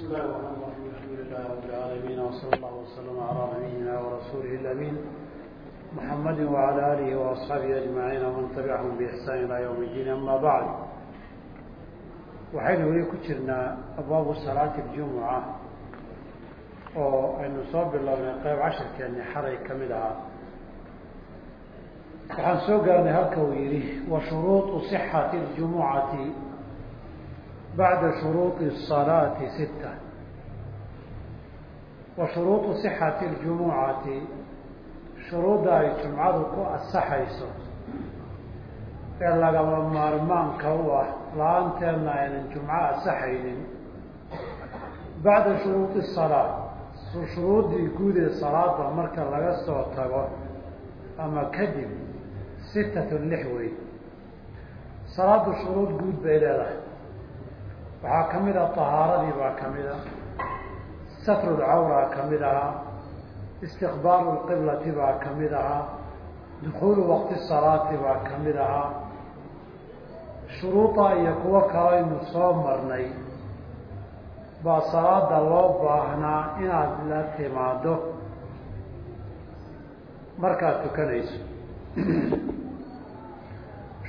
بسم الله الرحمن الرحيم الحمد لله رب العالمين وصلى الله وسلم على نبينا ورسوله الامين محمد وعلى اله واصحابه اجمعين ومن تبعهم باحسان الى يوم الدين اما بعد waxaynu weli ku jirnaa abwaabu salaati اljumuca oo aynu soo bilownay qeyb cashirkeeni xalay ka mid ahaa waxaan soo gaarnay halka uu yidhi wa shuruuطu صixati اljumucati bacda shuruuطi الصalaati sita wa shuruuطu صixati اljumucati shuruudda ay jumcadu ku asaxayso ee lagama maarmaanka u ah la-aanteedna aynan jumco asaxaynin bacda shuruudi salaa shuruuddii guud ee salaada marka laga soo tago ama kadib sitatun lix wey salaadu shuruud guud bay leedahay waxaa ka mid a tahaaradii baa ka mid a satrulcawraa ka mid ahaa. Istiqbaalu lqiblati baa ka mid ahaa. Dukuulu waqti salaati baa ka mid ahaa. Shuruuda iyo kuwo kalaynu soo marnay baa salaada loo baahnaa inaad la timaado markaad tukanayso.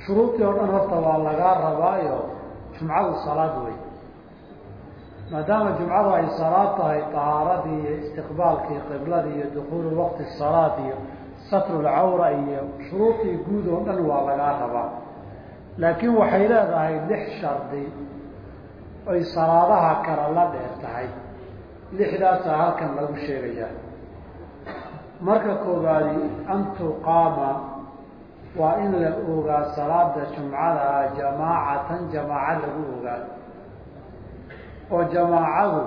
Shuruudii oo dhan horta waa lagaa rabaayo jumcadu salaad wey maadaama jumcadu ay salaad tahay tahaaradii iyo istiqbaalkii qibladii iyo dukuulu waqti salaad iyo satrulcawra iyo shuruudii guud oo dhan waa lagaa rabaa. Laakiin waxay leedahay lix shardi oy salaadaha kale la dheer tahay. Lixdaasaa halkan lagu sheegayaa. Marka koowaadi an tuqaama waa in la ogaa salaada jumcada jamaacatan jamaaco lagu ogaa oo jamaacadu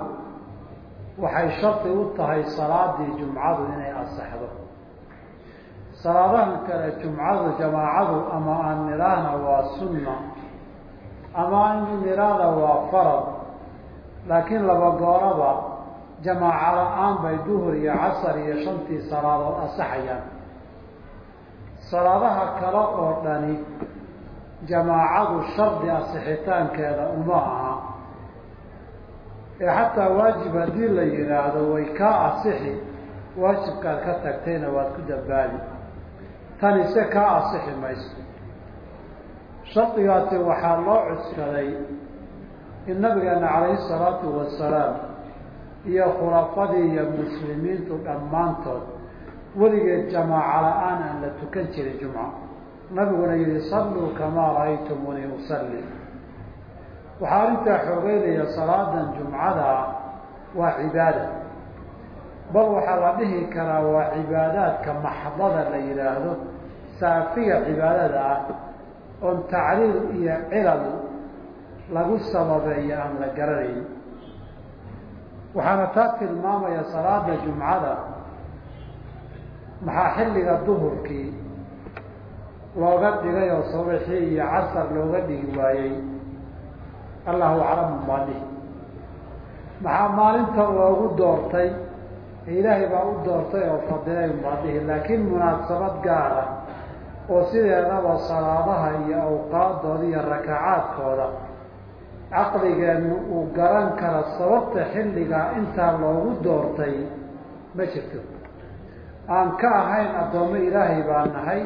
waxay shardi u tahay salaadii jumcadu inay asaxdo salaadahan kale jumcadu jamaacadu ama aan nidhaahna waa sunna ama an nidhaahda waa farad. Laakiin laba gooraba jamaaco la'aan bay duhur iyo casar iyo shantii salaadood asaxayaan salaadaha kale oo dhani jamaacadu shardi asixitaankeeda uma aha. Ee xataa waajib haddii la yidhaahdo way kaa asixi waajibkaad ka tagtayna waad ku dambaabi tani se kaa asixi mayso. Shardigaasi waxaa loo cuskaday in nabigeena calayhi salaatu wasalaam iyo khulafadii iyo muslimiintu dhammaantood weligeed jamaaco la'aan aan la tukan jirin jumco. Nabiguna yihi salluu kamaa ra'aytumunii usalli. Waxaa arrintaa xoogeynaya salaadan jumcada waa cibaada. Bal waxaa la dhihi karaa waa cibaadaadka maxdada la yidhaahdo saafiga cibaadada ah oon tacriil iyo cilal lagu sababeeyo aan la garanayn. Waxaana taa tilmaamaya salaada jumcada maxaa xilliga duhurkii looga dhigay oo subaxii iyo casar looga dhigi waayey? Allahu aclamu baa dhihi. Maxaa maalinta loogu doortay? Ilaahay baa u doortay oo fadilay baa dhihi. Laakiin munaasabad gaara oo sideedaba salaadaha iyo awqaadooda iyo rakacaadkooda caqligeennu uu garan kara sababta xilligaa intaa loogu doortay ma jirto aan ka ahayn addoommo ilaahay baa nahay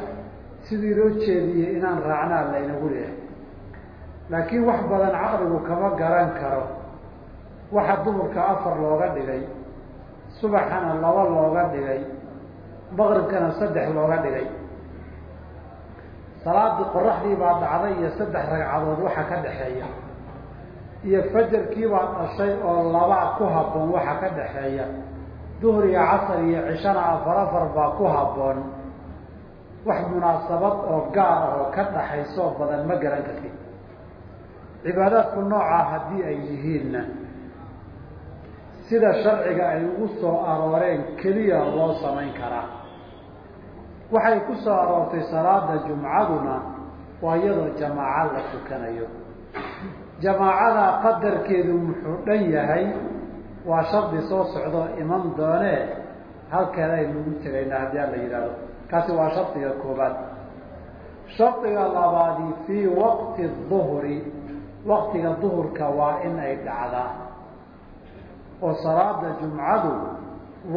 sidii loo jeediyey inaan raacnaa laynagu leehay laakiin wax badan caqligu kama garan karo. Waxa duhurka afar looga dhigay subaxana laba looga dhigay maqribkana saddex looga dhigay. Salaadii qoraxdii baa dhacday iyo saddex ragcadood waxa ka dhexeeya iyo fajarkii baa dhashay oo laba ku habboon waxa ka dhexeeya duhur iyo casar iyo cishana afar afar baa ku habboon. Wax munaasabad oo gaar ah oo ka dhaxaysoo badan ma garan kartid. Cibaadaadku noocaa haddii ay yihiinna sida sharciga ay ugu soo arooreen keliya loo samayn karaa. Waxay ku soo aroortay salaada jumcaduna waa iyadoo jamaaco la tukanayo. Jamaacada qadarkeedu muxuu dhan yahay waa shardi soo socdo iman doonee halkeeda aynugu tegaynaa haddii aan la yidhaahdo kaasi waa shardiga koobaad. Shardiga labaadi fii waqti duhri waktiga duhurka waa in ay dhacdaa. Oo salaada jumcadu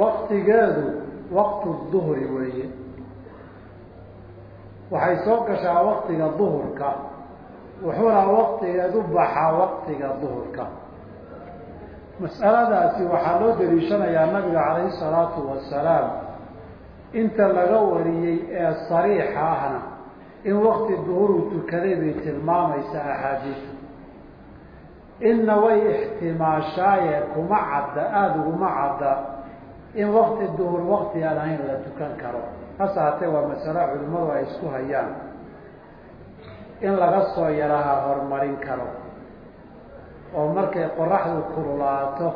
waktigeedu waqtu duhri weeye. Waxay soo gashaa waktiga duhurka. Wuxuuna waktigeedu baxaa waktiga duhurka mas'aladaasi waxaa loo daliishanayaa nabiga calayhi salaatu wasalaam inta laga wariyey ee sariixa ahna in wakti duhuru tukaday bay tilmaamaysaa axaadiisu inna way ixtimaashaaye kuma cadda aada uguma cadda in wakti duhur wakti aan ahayn la tukan karo. Hase hatee waa masalo culimmadu ay isku hayaan in laga soo yaraha horumarin karo oo markay qoraxdu kululaato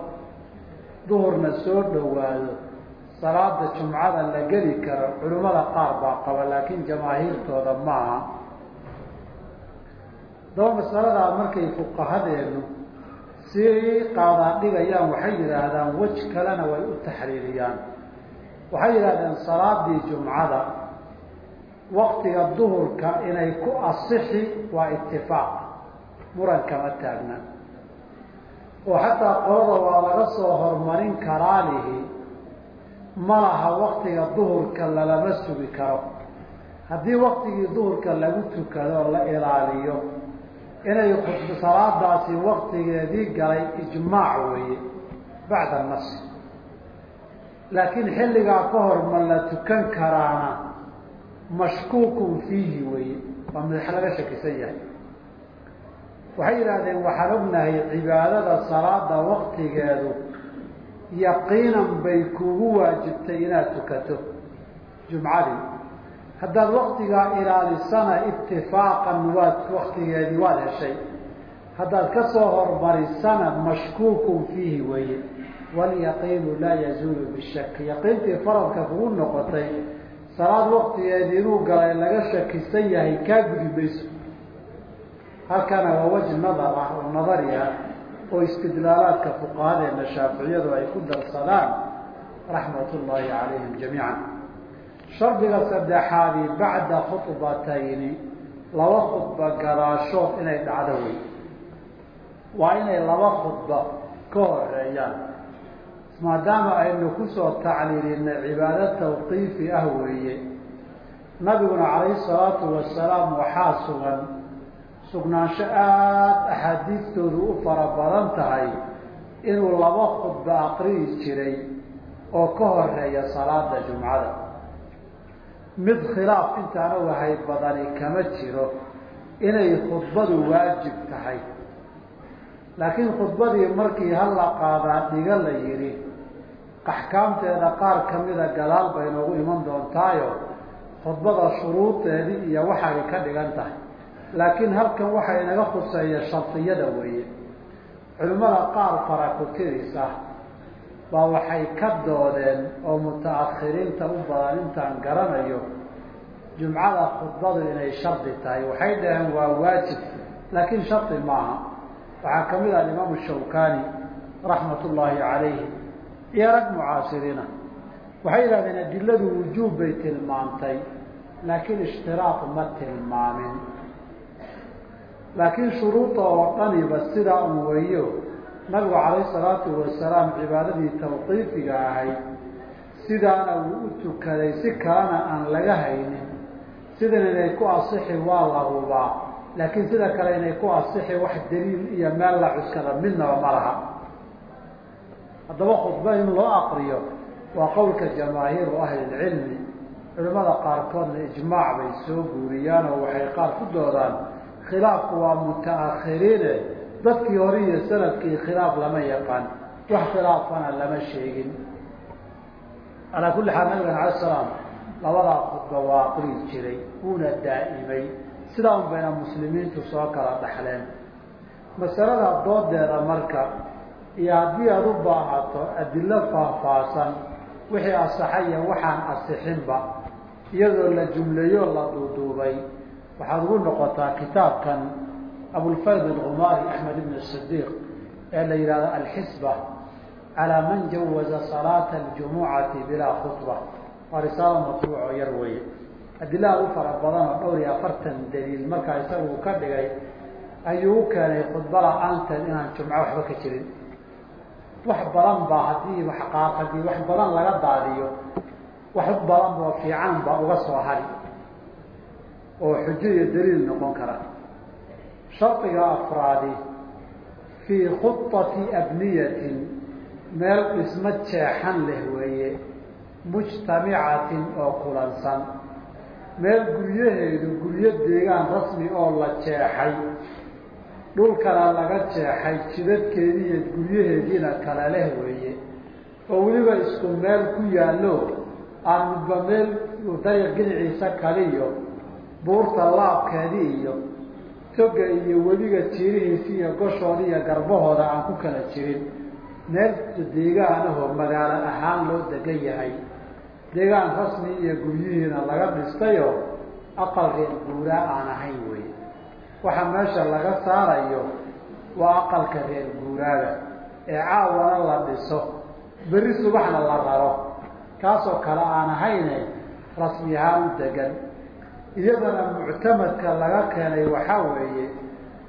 duhurna soo dhowaado salaada jumcada la geli karo culimmada qaar baa qaba laakiin jamaahiirtooda maaha. Daba masaladaa markay fuqahadeenu sii qaadaa dhigayaan waxay yidhaahdaan wej kalena way u taxriiriyaan. Waxay yidhahdeen salaadii jumcada waktiga duhurka inay ku asixi waa itifaaq muran kama taagna oo xataa qolada waa laga soo horumarin karaalihi ma laha waktiga duhurka lalama sugi karo. Haddii waktigii duhurka lagu tukado la ilaaliyo inay salaadaasi waktigeedii galay ijmaac weeye bacda nas laakiin xilligaa ka hor ma la tukan karaana mashkuukun fiihi weeye waa madax laga shakisan yahay waxay yidhaahdeen waxaan ognahay cibaadada salaada waktigeedu yaqiinan bay kugu waajibtay inaad tukato jumcadii. Haddaad waktigaa ilaalisana itifaaqan waad waktigeedii waad heshay. Haddaad ka soo hormarisana mashkuukun fiihi weeye. Walyaqiinu laa yazuulu bishak yaqiintii faradka kugu noqotay salaad waktigeedii inuu galay laga shakisan yahay kaa gudi mayso halkana waa wajh nadar ah oo nadari ah oo istidlaalaadka fuqahadeena shaaficiyadu ay ku darsadaan raxmat ullaahi calayhim jamiican. Shardiga saddexaadi bacda khudbatayni laba khudba gadaashood inay dhacdo wey waa inay laba khudba ka horeeyaan maadaama aynu ku soo tacliilinay cibaado tawqiifi ah weeye. Nabiguna calayhi salaatu wasalaam waxaa sugan sugnaansho aada axaadiistoodu u fara badan tahay inuu laba khudba aqri'i jiray oo ka horreeya salaada jumcada. Mid khilaaf intaana wahay badani kama jiro inay khudbadu waajib tahay. Laakiin khudbadii markii hala qaadaa dhiga la yidhi axkaamteeda qaar kamida gadaal bay noogu iman doontaayo khudbada shuruudeedii iyo waxay ka dhigan tahay laakiin halkan waxa inaga khuseeya shardiyada weeye. Culimmada qaar farakutiris ah baa waxay ka doodeen oo muta-akhiriinta u badan intaan garanayo jumcada khudbadu inay shardi tahay. Waxay dhaheen waa waajib laakiin shardi maaha. Waxaa ka mid ah imaamu shawkani raxmat ullaahi calayhi iyo rag mucaasiriina. Waxay yidhahdeen adiladu wujuub bay tilmaantay laakiin ishtiraaq ma tilmaamin laakiin shuruuda oo dhaniba sidaa un weeyo nabigu calayhi salaatu wasalaam cibaadadii tawqiifiga ahayd sidaana wuu u tukaday si kalena aan laga haynin. Sidan inay ku asixi waa la hubaa laakiin sida kale inay ku asixi wax daliil iyo meel la cuskada midnaba ma laha. Haddaba khudba in loo aqriyo waa qowlka jamaahiiru ahlilcilmi. Culimmada qaarkoodna ijmaac bay soo guuriyaan oo waxay qaar ku doodaan khilaafku waa muta-akhiriine. Dadkii hore iyo sannadkii khilaaf lama yaqaan. Wax khilaafana lama sheegin. Calaa kulli xaal nabigana alay salaam labadaa khudba waa aqrii jiray wuuna daa'imay. Sidaa un bayna muslimiintu soo kala dhaxleen. Masalada doodeeda marka iyo haddii aada u baahato adilo faahfaahsan wixii asaxaya waxaan asixinba iyadoo la jumleeyo la duuduubay waxaad ugu noqotaa kitaabkan abulfayd algumaari axmed ibn sidiiq ee la yidhahdo alxisba calaa man jawaza salaata aljumucati bilaa khudba waa risaalo matbuuc oo yar weeye. Adila aad u fara badan oo dhowr iyo afartan daliil markaa isaga ka dhigay ayuu u keenay khudba la'aanteed inaan jumco waxba ka jirin. Wax badan baa haddii waxqaaq haddii wax badan laga daadiyo wax badan oo fiican baa uga soo hari oo xujo iyo daliil noqon kara. Shardiga afraadi fii khuطati abniyatin meel dhismo jeexan leh weeye mujtamicatin oo kulansan. Meel guryaheedu guryo deegaan rasmi oo la jeexay. Dhulkana laga jeexay jidadkeedii guryaheediina kala leh weeye. Oo weliba isku meel ku yaallo aan midba meel dariiq ginaciisa kaliyo buurta laabkeedii iyo toga iyo webiga jiirihiisi iyo goshoodi iyo garbahooda aan ku kala jirin. Meel deegaanahoo magaalo ahaan loo degan yahay. Deegaan rasmi iyo guryihiina laga dhistayo aqal reer guuraa aan ahayn wey waxa meesha laga saarayo waa aqalka reer guuraaga ee caawana la dhiso berri subaxna la raro kaasoo kale aan ahayne rasmi ahaan u degan iyadana muctamadka laga keenay waxaa weeye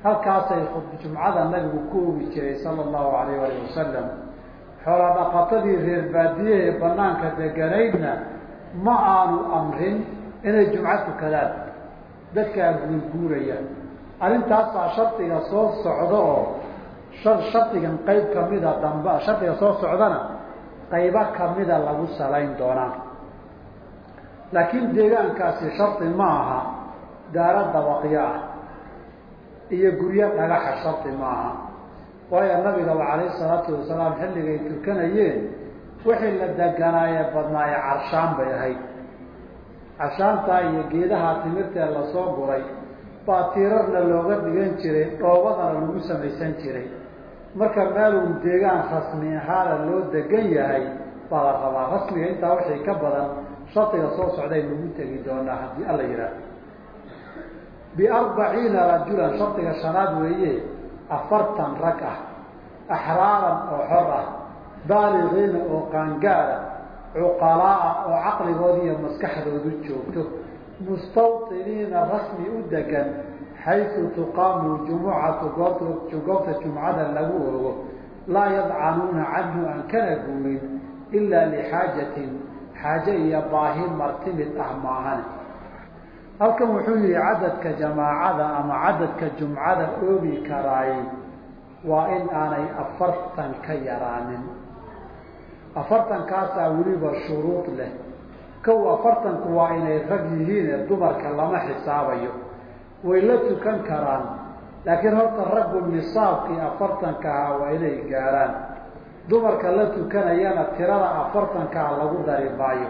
halkaasay jumcada nabigu ku ogi jiray sala allahu alayh alih wasalam xoola dhaqatadii reer baadiyahee banaanka deganaydna ma aanu amrin inay jumco tukadaan dadkaa guurguuraya arrintaasaa shardiga soo socda oo shardigan qayb kamida damba shardiga soo socdana qaybo kamida lagu salayn doonaa laakiin deegaankaasi shardi ma aha daaro dabaqyo ah iyo guryo dhagaxa shardi ma aha waayo nabigaba calayhi salaatu wasalaam xilligay tukanayeen wixii la deganaaye badnaaye carshaan bay ahayd. Carshaantaa iyo geedaha timirtee la soo guray baa tiirarna looga dhigan jiray dhoobadana lagu samaysan jiray. Marka meelun deegaan rasmi ahaana loo degan yahay baa la rabaa rasmiga intaa wixii ka badan shardiga soo socday nagu tegi doonaa haddii alla yidhaahdo. Biarbaciina rajulan shardiga shanaad weeye afartan rag ah axraaran oo xor ah baaligiina oo qaangaada cuqalaaa oo caqligooda iyo maskaxdoodu joogto mustawطiniina rasmi u degan xaysu tuqaamu jumucatu goobta jumcada lagu ogo laa yadcanuuna canhu aan kana guurin ilaa lixaajatin xaaje iyo baahi martimid ah maahan halkan wuxuu yihi cadadka jamaacada ama cadadka jumcada oogi karaay waa in aanay afartan ka yaraanin afartankaasaa weliba shuruud leh kow afartanku waa inay rag yihiin ee dumarka lama xisaabayo way la tukan karaan laakiin horta raggu nisaabkii afartanka ahaa waa inay gaaraan dumarka la tukanayana tirada afartankaa lagu dari maayo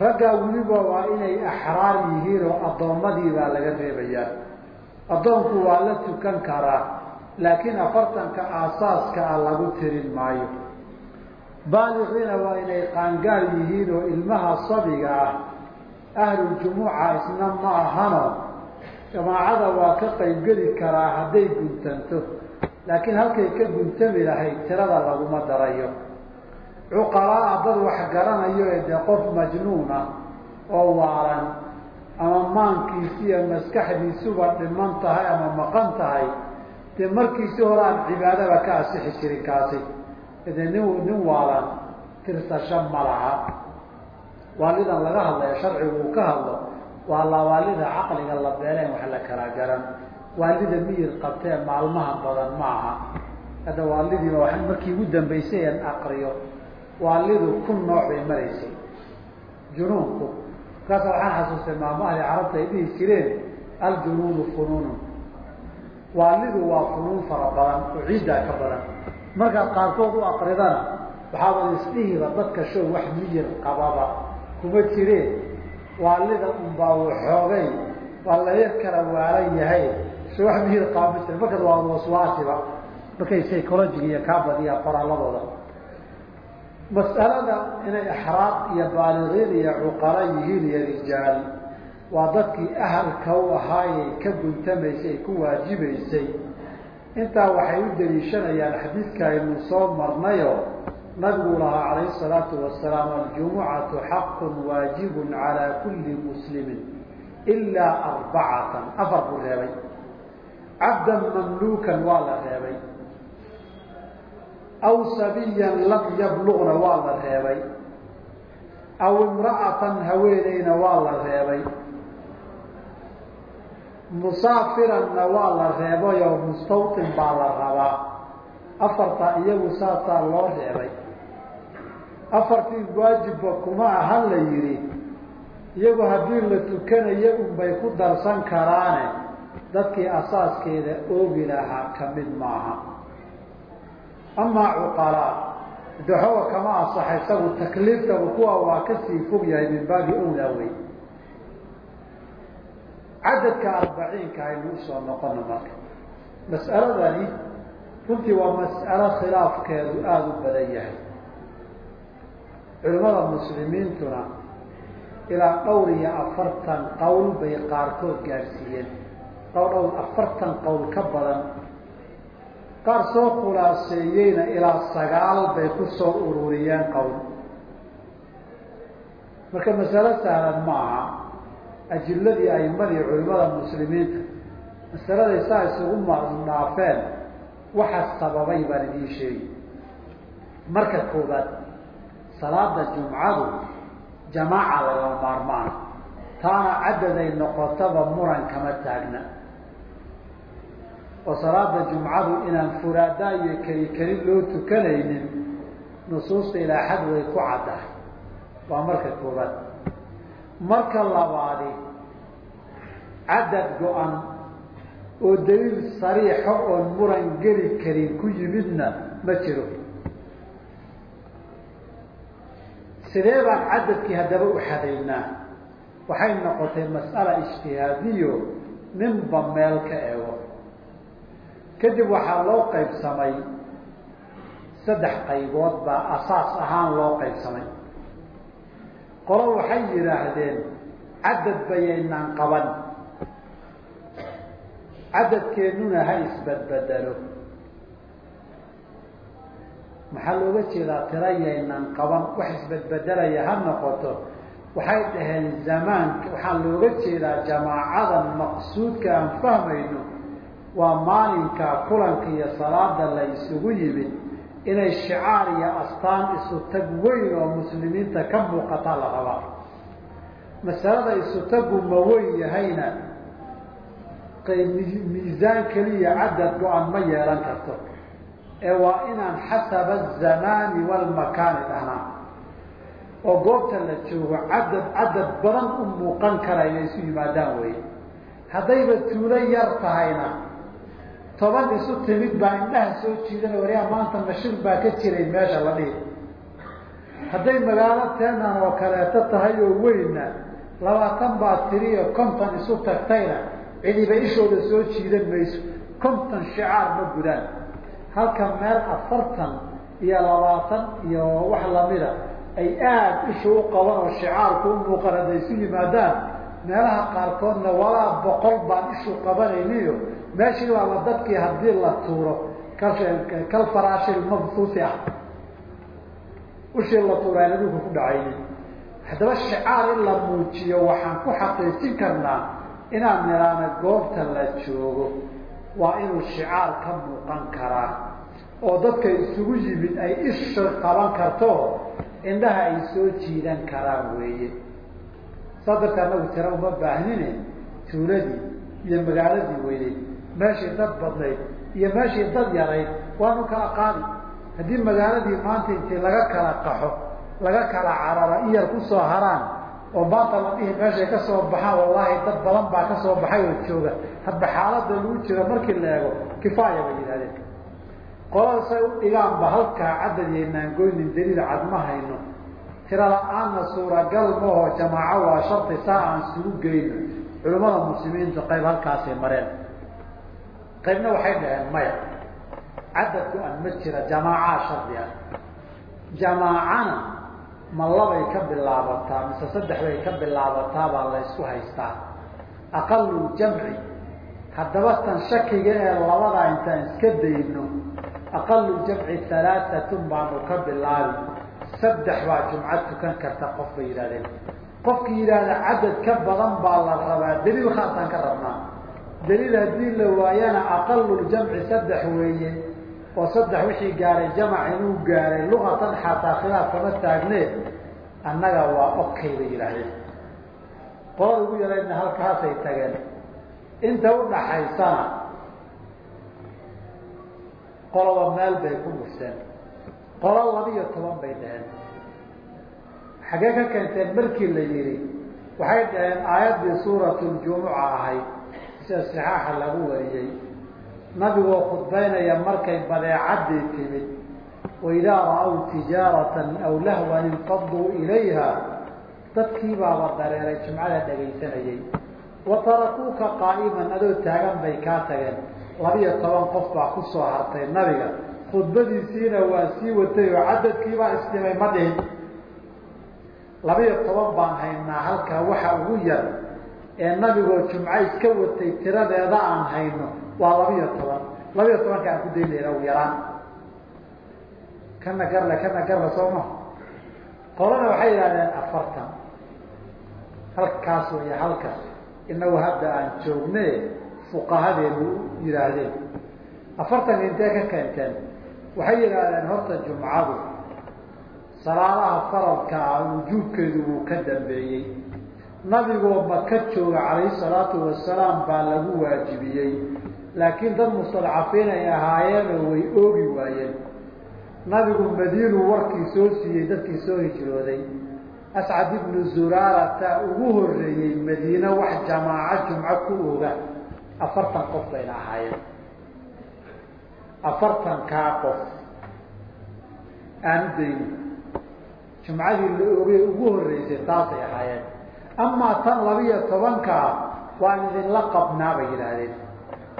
raggaa weliba waa inay axraar yihiin oo addoommadii baa laga reebayaa addoonku waa la tukan karaa laakiin afartanka aasaaska ah lagu tirin maayo. Baaliqiina waa inay qaangaar yihiin oo ilmaha sabiga ah ahluljumuuca isna ma ahano. Jamaacada waa ka qaybgeli karaa hadday guntanto laakiin halkay ka guntami lahayd tirada laguma darayo. Cuqalaa dad wax garanayo ee dee qof majnuun ah oo waaran ama maankiisi iyo maskaxdiisuba dhiman tahay ama maqan tahay dee markiisi hore aan cibaadaba ka asixi jirin kaasi. Dee nin nin waalan tirsasho ma laha. Waalidan laga hadlayo sharcigu uu ka hadlo waa lawaalida caqliga la beeleen wax la kala garan waalida miyir qabtee maalmaha badan ma aha hadda waalidiiba wa markii ugu dambaysay an aqriyo waalidu kun nooc bay maraysay. Junuunku markaasa waxaan xasuustay maamahdi carabta ay dhihi jireen aljunuunu funuunun. Waalidu waa funuun fara badan oo ciiddaa ka badan. Markaad qaarkood u aqridana waxaabad isdhihiba dadka show wax miyir qababa. Kuma jireen waalida unbaa waxoogay waa laga kala waalan yahay wax miyir qaba ma jira. Markaad waa waswaasiba markay psychologiga iyo kaa badiyaa qoraaladooda mas'alada inay axraaq iyo baaligiin iyo cuqala yihiin iyo rijaal waa dadkii ahalka u ahaayey ka guntamaysay ku waajibaysay. Intaa waxay u daliishanayaan xadiidka aynu soo marnayo nabigu lahaa calayhi salaatu wasalaam aljumucatu xaqun waajibun calaa kulli muslimin ilaa arbacatan. Afar buu reebay cabdan mamluukan waa la reebay. Aw sabiyan lam yabluqna waa la reebay. Aw imra'atan haweeneyna waa la reebay. Musaafiranna waa la reebayoo mustawtin baa la rabaa. Afartaa iyagu saasaa loo reebay. Afartii waajibba kuma aha la yidhi. Iyagu haddii la tukanayo unbay ku darsan karaane dadkii asaaskeeda oogi lahaa ka mid maaha. Amaa cuqalaa daxoga kama asaxa isagu takliiftaba kuwa waa ka sii fog yahay min baabi owlaa wey cadadka arbaciinka aynu u soo noqono marka. Mas'aladani runtii waa mas'alo khilaafkeedu aada u badan yahay. Culimmada muslimiintuna ilaa dhowr iyo afartan qowl bay qaarkood gaadhsiiyeen dhowr afartan qowl ka badan qaar soo khulaaseeyeyna ilaa sagaal bay ku soo ururiyeen qowl. Marka masalo sahlan ma aha ajiladii aimadii culimada muslimiinta masaladay saa isugu madhaafeen waxa sababay baan idiin sheegi marka koobaad salaada jumcadu jamaaca lagama maarmaan. Taana cadaday noqotaba muran kama taagna oo salaada jumcadu inaan furaadaa iyo keli keli loo tukanaynin nusuusta ilaa xad way ku caddahay waa marka koobaad marka labaadi cadad go-an oo daliil sariixo oon muran geli karin ku yimidna ma jiro. Sidee baan cadadkii haddaba u xadaynaa? Waxay noqotay mas'ala ijtihaadiyo ninba meel ka ego kadib waxaa loo qaybsamay saddex qaybood baa asaas ahaan loo qaybsamay. Qolo waxay yidhaahdeen cadad bayaynaan qaban. Cadadkeennuna ha isbedbedelo. Maxaa looga jeedaa tira yaynan qaban wax isbedbedelaya ha noqoto. Waxay dhaheen zamaanka waxaa looga jeedaa jamaacadan maqsuudka aan fahmayno waa maalinka kulanka iyo salaada la isugu yimid inay shicaar iyo astaan isu tag weyn oo muslimiinta ka muuqata la rabaa. Masalada isu tagu ma weyn yahayna. Miisaan keliya cadad go-an ma yeelan karto. Ee waa inaan xasaba azamaani walmakaani dhahnaa oo goobta la joogo cadad cadad badan u muuqan kara inay isu yimaadaan wey haddayba tuulo yar tahayna toban isu timid baa indhaha soo jiidana waryaa maanta mashir baa ka jiray meesha la dhihi. Hadday magaalo teenan oo kaleeto tahay oo weynna labaatan baa tiriyo konton isu tagtayna cidiba ishooda soo jiidan mayso. Konton shicaar ma gudaan. Halka meel afartan iyo labaatan iyo wax lamida ay aada isha u qaban oo shicaarku u muuqan hadday isu yimaadaan meelaha qaarkoodna walaa boqol baan ishu qabanayniyo meeshii baaba dadkii haddii la tuuro kal faraashil mabsuusi ah. Ushii la tuura aan adulka ku dhacaynin haddaba shicaar in la muujiyo waxaan ku xaqiijin karnaa inaan niraana goobta la joogo. Waa inuu shicaar ka muuqan karaa oo dadka isugu yimid ay isha qaban karto indhaha ay soo jiidan karaan weeye. Saa dartee anagu tira uma baahnine tuuladii iyo magaaladii weyneyd meeshii dad badnayd iyo meeshii dad yarayd waanu kala qaadi haddii magaaladii maanta intii laga kala qaxo laga kala carara iyar ku soo haraan oo maanta la dhihi meeshay ka soo baxaan wallaahi dad badan baa ka soo baxay oo jooga. Hadba xaalada lagu jiro markii la eego kifaaya bay yidhahdeen qolada say u dhigaanba halkaa cadadyaynaan goynin daliil cad ma hayno. Tira la'aanna suuragal maho jamaaco waa sharti saa aan isugu geyno culimmada muslimiintu qayb halkaasay mareen qaybna waxay dhaheen maya cadadku an ma jira jamaacaa shardi jamaacana ma labay ka bilaabataa mise saddex bay ka bilaabataa baa la ysku haystaa. Aqalu jamci haddaba tan shakiga ee labadaa intaan iska dayno aqalu jamci halaaatun baanu ka bilaabi. Saddex baa jumcad tukan karta qof bay yidhahdeen. Qofkii yidhaahda cadad ka badan baa la rabaa daliil khaasaan ka rabnaa daliil haddii la waayana aqalu jamci saddex weeye oo saddex wixii gaaray jamac inuu gaaray luqatan xataa khilaaf kama taagnee annaga waa okay bay yidhaahdeen. Qolada ugu yaraydna halkaasay tageen. Inta udhaxaysana qoloba meel bay ku dhufteen qolo labiyo toban bay dhaheen. Xaggee ka keenteen markii la yidhi waxay dhaheen aayaddii suuratu ljumuca ahayd sida saxaaxa lagu wariyey nabigoo khudbaynaya markay badeecaddii timid waidaa ra'aw tijaaratan aw lahwan infaduu ilayha. Dadkii baaba dareeray jumcada dhegaysanayey wa tarakuuka qaa'iman adoo taagan bay kaa tageen. Labiyo toban qof baa ku soo hartay nabiga. Khudbadiisiina waa sii watay oo cadadkiibaa isdhimay ma dhihin. Labiyo toban baan haynaa halkaa waxa ugu yar ee nabigoo jumco iska watay tiradeeda aan hayno waa labiyo toban. Labiyo tobanka aan ku daynayna ugu yaraan. Kana garle kana garle soo ma. Qolana waxay yidhahdeen afartan. Halkaas way halkaas. Inagu hadda aan joogne fuqahadeenu yidhaahdeen. Afartanka intee ka keenteen waxay yidhaahdeen horta jumcadu salaadaha faradka ah wujuubkeedu wuu ka dambeeyey nabigoo maka jooga calayhi salaatu wasalaam baa lagu waajibiyey. Laakiin dad mustadcafiin ay ahaayeenoo way oogi waayeen. Nabigu madiinuu warkii soo siiyey dadkii soo hijrooday. Ascad ibnu zuraarata ugu horeeyey madiine wax jamaaco jumco ku ooga. Afartan qof bayna ahaayeen. Afartankaa qof. Aanu dayno jumcadii la oogay ugu horreysay taasay ahaayeen amaa tan labiyo tobankaa waan idinla qabnaa bay yidhaahdeen.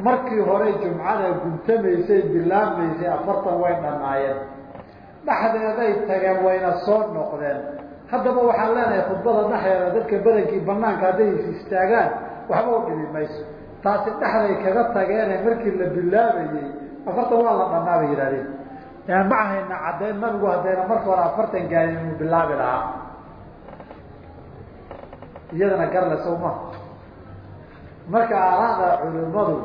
Markii hore jumcada guntamaysay bilaabmaysay afartan way dhannaayeen dhexdeeday tageen wayna soo noqdeen. Haddaba waxaan leenahay khudbada dhexdeeda dadka badankii banaanka hadday is istaagaan waxba u dhimi mayso. Taasi dhexday kaga tageene markii la bilaabayey afartan waa la dhannaa bay yidhahdeen ma ahayna caddayn nabigu haddayna marka hore afartan gaarin inuu bilaabi lahaa iyadana garle sow maha marka aaraada culimadu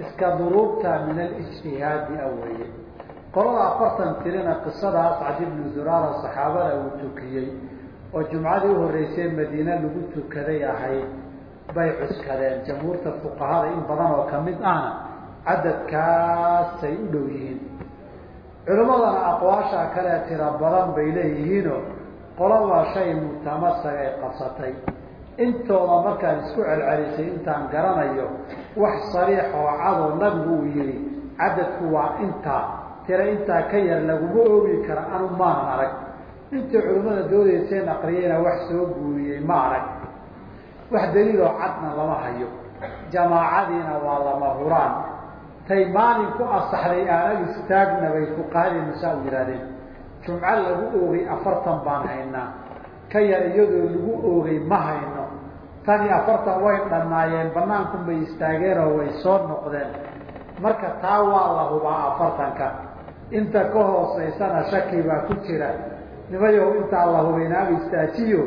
iska duruubta min alijtihaadi a weeye. Qolada afartan tirina qisadaas cadi bnu zuraara saxaabada uu tukiyey oo jumcadii uhoreysay madiine lagu tukaday ahayd bay cuskadeen. Jamhuurta fuqahada in badan oo ka mid ahna cadadkaasay u dhow yihiin. Culimmadana aqwaasha kale tira badan bay leeyihiinoo qola waa shay mutamasag ay qabsatay intooda markaan isku celcelisay intaan garanayo wax sariix oo cadoo nabigu uu yihi cadadku waa intaa tira intaa ka yar laguma oogi kara anu maanan arag. Intii culimmada doodayseen aqriyeyna wax soo guuriyey ma arag. Wax daliiloo cadna lama hayo. Jamaacadiina waa lama huraan. Tay maalin ku asaxday aanag istaagna bay fuqahadeenu saa u yidhahdeen jumco lagu oogay afartan baan haynaa. Ka yar iyadoo lagu oogay ma hayno tani afartan way dhannaayeen banaankum bay istaageenoo way soo noqdeen. Marka taa waa la hubaa afartanka. Inta ka hooseysana shaki baa ku jira. Nimayow intaa la hubay naaba istaajiyo.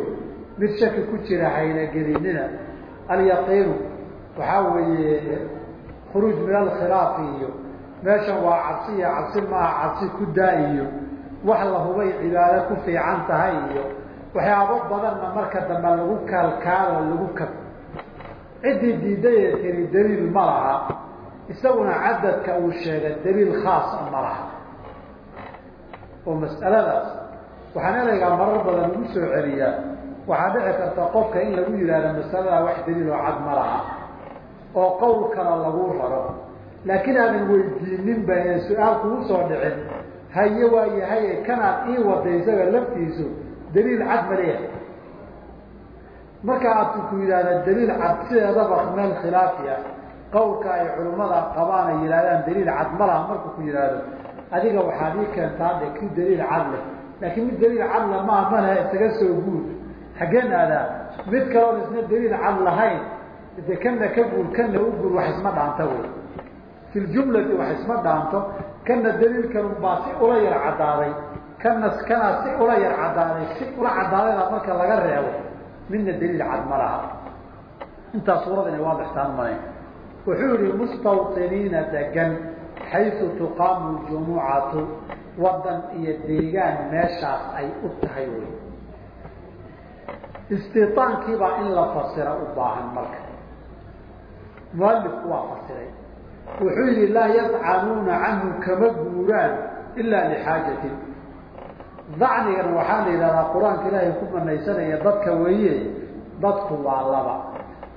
Mid shaki ku jira hayna gelinina. Alyaqiinu waxaa weeye khuruuj min alkhilaafi iyo. Meeshan waa cabsi iyo cabsi maaha cabsi ku daa iyo. Wax la hubay cibaado ku fiican tahay iyo waxyaabo badanna marka dambe lagu kaalkaalo lagu kab. Ciddii diidaye tiri daliil ma laha. Isaguna cadadka uu sheegay daliil khaasa ma laha. Oo mas'aladaas. Waxaan ereygaa marar badan ugu soo celiyaa. Waxaa dhici karta qofka in lagu yidhahdo masaladaa wax daliil oo cad ma laha oo qowl kala lagu raro. Laakiin aadan weydiinin ba inay su'aal kugu soo dhicin. Haye waa yahaye kanaad ii waday isaga laftiisu daliil cad ma leeyahay. Marka aad ku yidhahda daliil cad sideedaba meel khilaafi ah. Qawlka ay culimmada qabaan ay yidhahdaan daliil cad ma laha markuu ku yidhaahdo. Adiga waxaad ii keentaa de kii daliil cad leh. Laakiin mid daliil cadle maa ma lehe isaga soo guud xaggeen aadaa mid kaloon isna daliil cad lahayn de kana ka guur kana u guur wax isma dhaanta wey. Fi ljumlati wax isma dhaanto kana daliilkanun baa si ula yar caddaaday kana kanaa si ula yar caddaaday si ula caddaadayna marka laga reebo midna daliil cad ma laha. Intaa suurada waadixtaan malayn wuxuu yihi mustawطiniina degan xaysu tuqaamu ljumucatu wadan iyo deegaan meeshaas ay u tahay wey istiaankiibaa in la fasira u baahan marka. Mualifku waa fasiray. Wuxuu yihi laa yadcanuuna canhu kama guuraan ilaa lixaajatin dacnigan waxaa la yidhahdaa qur'aanka ilaahay ku banaysanaya dadka weeye dadku waa laba.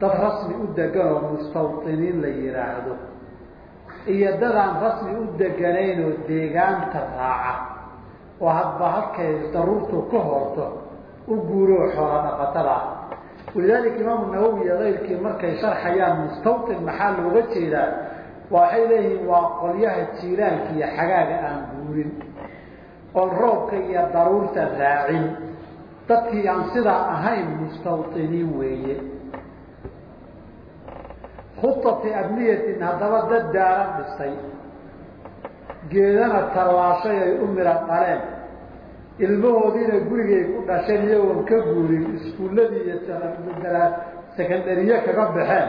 Dad rasmi u degan oo mustawiniin la yihaahdo iyo dadaan rasmi u deganayn oo deegaanta raaca. Oo hadba halkay daruurtu ka horto u guuro xoola dhaqatada. Walidaalika imaamu nawowi iyo keyrkii markay sharxayaan mustawin maxaa looga jeedaa? Waxay leeyihiin waa qolyaha jiilaalka iyo xagaaga aan guurin oon roobka iyo daruurta raacin. Dadkii aan sidaa ahayn mustawiniin weeye. Khutati abniyatin haddaba dad daara dhisay. Geedana tallaashay ay u mira dhaleen. Ilmahoodiina gurigay ku dhasheen iyagoon ka guurin iskuulladii iyo secondariye kaga baxeen.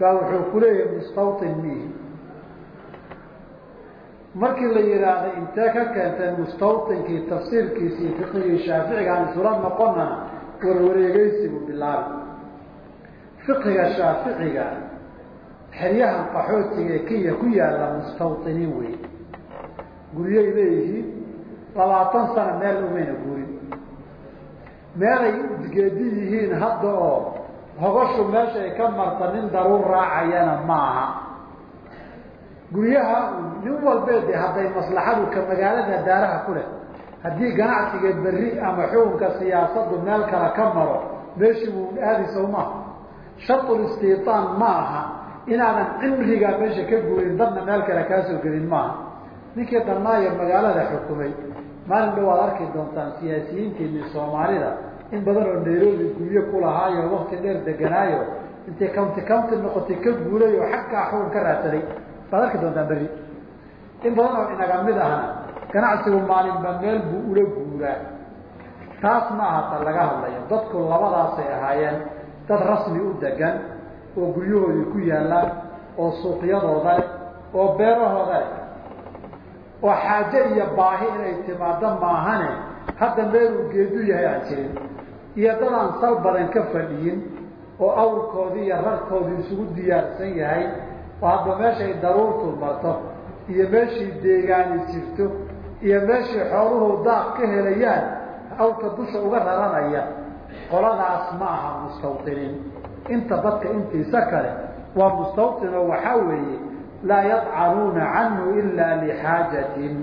Baa wuxuu ku leeyahay mustawin markii la yidhaahda intee ka keenteen mustawinkii tafsiirkiisii fiqigii shaaficigaan isula noqonana warwareegeysigu bilaabi fiqiga shaaficiga xeryahan qaxootiga ee kenya ku yaalla mustawiniin wey guryay leeyihiin labaatan sano meel umayna guurin. Meelay geedi yihiin hadda oo hogashu meesha ay ka marta nin daruur raacayana ma aha guryaha nin walbee de hadday maslaxadu ka magaalada daaraha ku leh haddii ganacsiga berri ama xukunka siyaasadu meel kale ka maro meeshii wuu aadi sow maaha sharul istiitaan ma aha inaadan cimrigaa meesha ka guurin dadna meel kale kaasoo gelin maaha ninkii dhanaayo magaalada xukumay maalin dhow aad arki doontaan siyaasiyiinteeni soomaalida in badan oo nairobi guryo kulahaayo wakti dheer deganaayo intay county county noqotay ka guuray oo xaggaa xukun ka raadsaday baad arki doontaan berri. In badan oo inaga mid ahna ganacsigu maalinba meel buu ula guuraa. Taas ma aha ta laga hadlayo. Dadku labadaasay ahaayeen dad rasmi u degan oo guryahoodii ku yaallaan oo suuqyadooda oo beerahooda. Oo xaaje iyo baahi inay timaado maahane hadda meeluu geedu yahay aan jirin iyo dadaan sal badan ka fadhiyin oo awrkoodii iyo rarkoodii isugu diyaarsan yahay oo hadba meeshay daruurtu marto iyo meeshii deegaani jirto iyo meeshii xooluhu daaq ka helayaan awrka dusha uga raranaya qoladaas ma aha mustawiniin inta dadka intiisa kale waa mustawin oo waxaa weeye laa yadcanuuna canhu ilaa lixaajatin.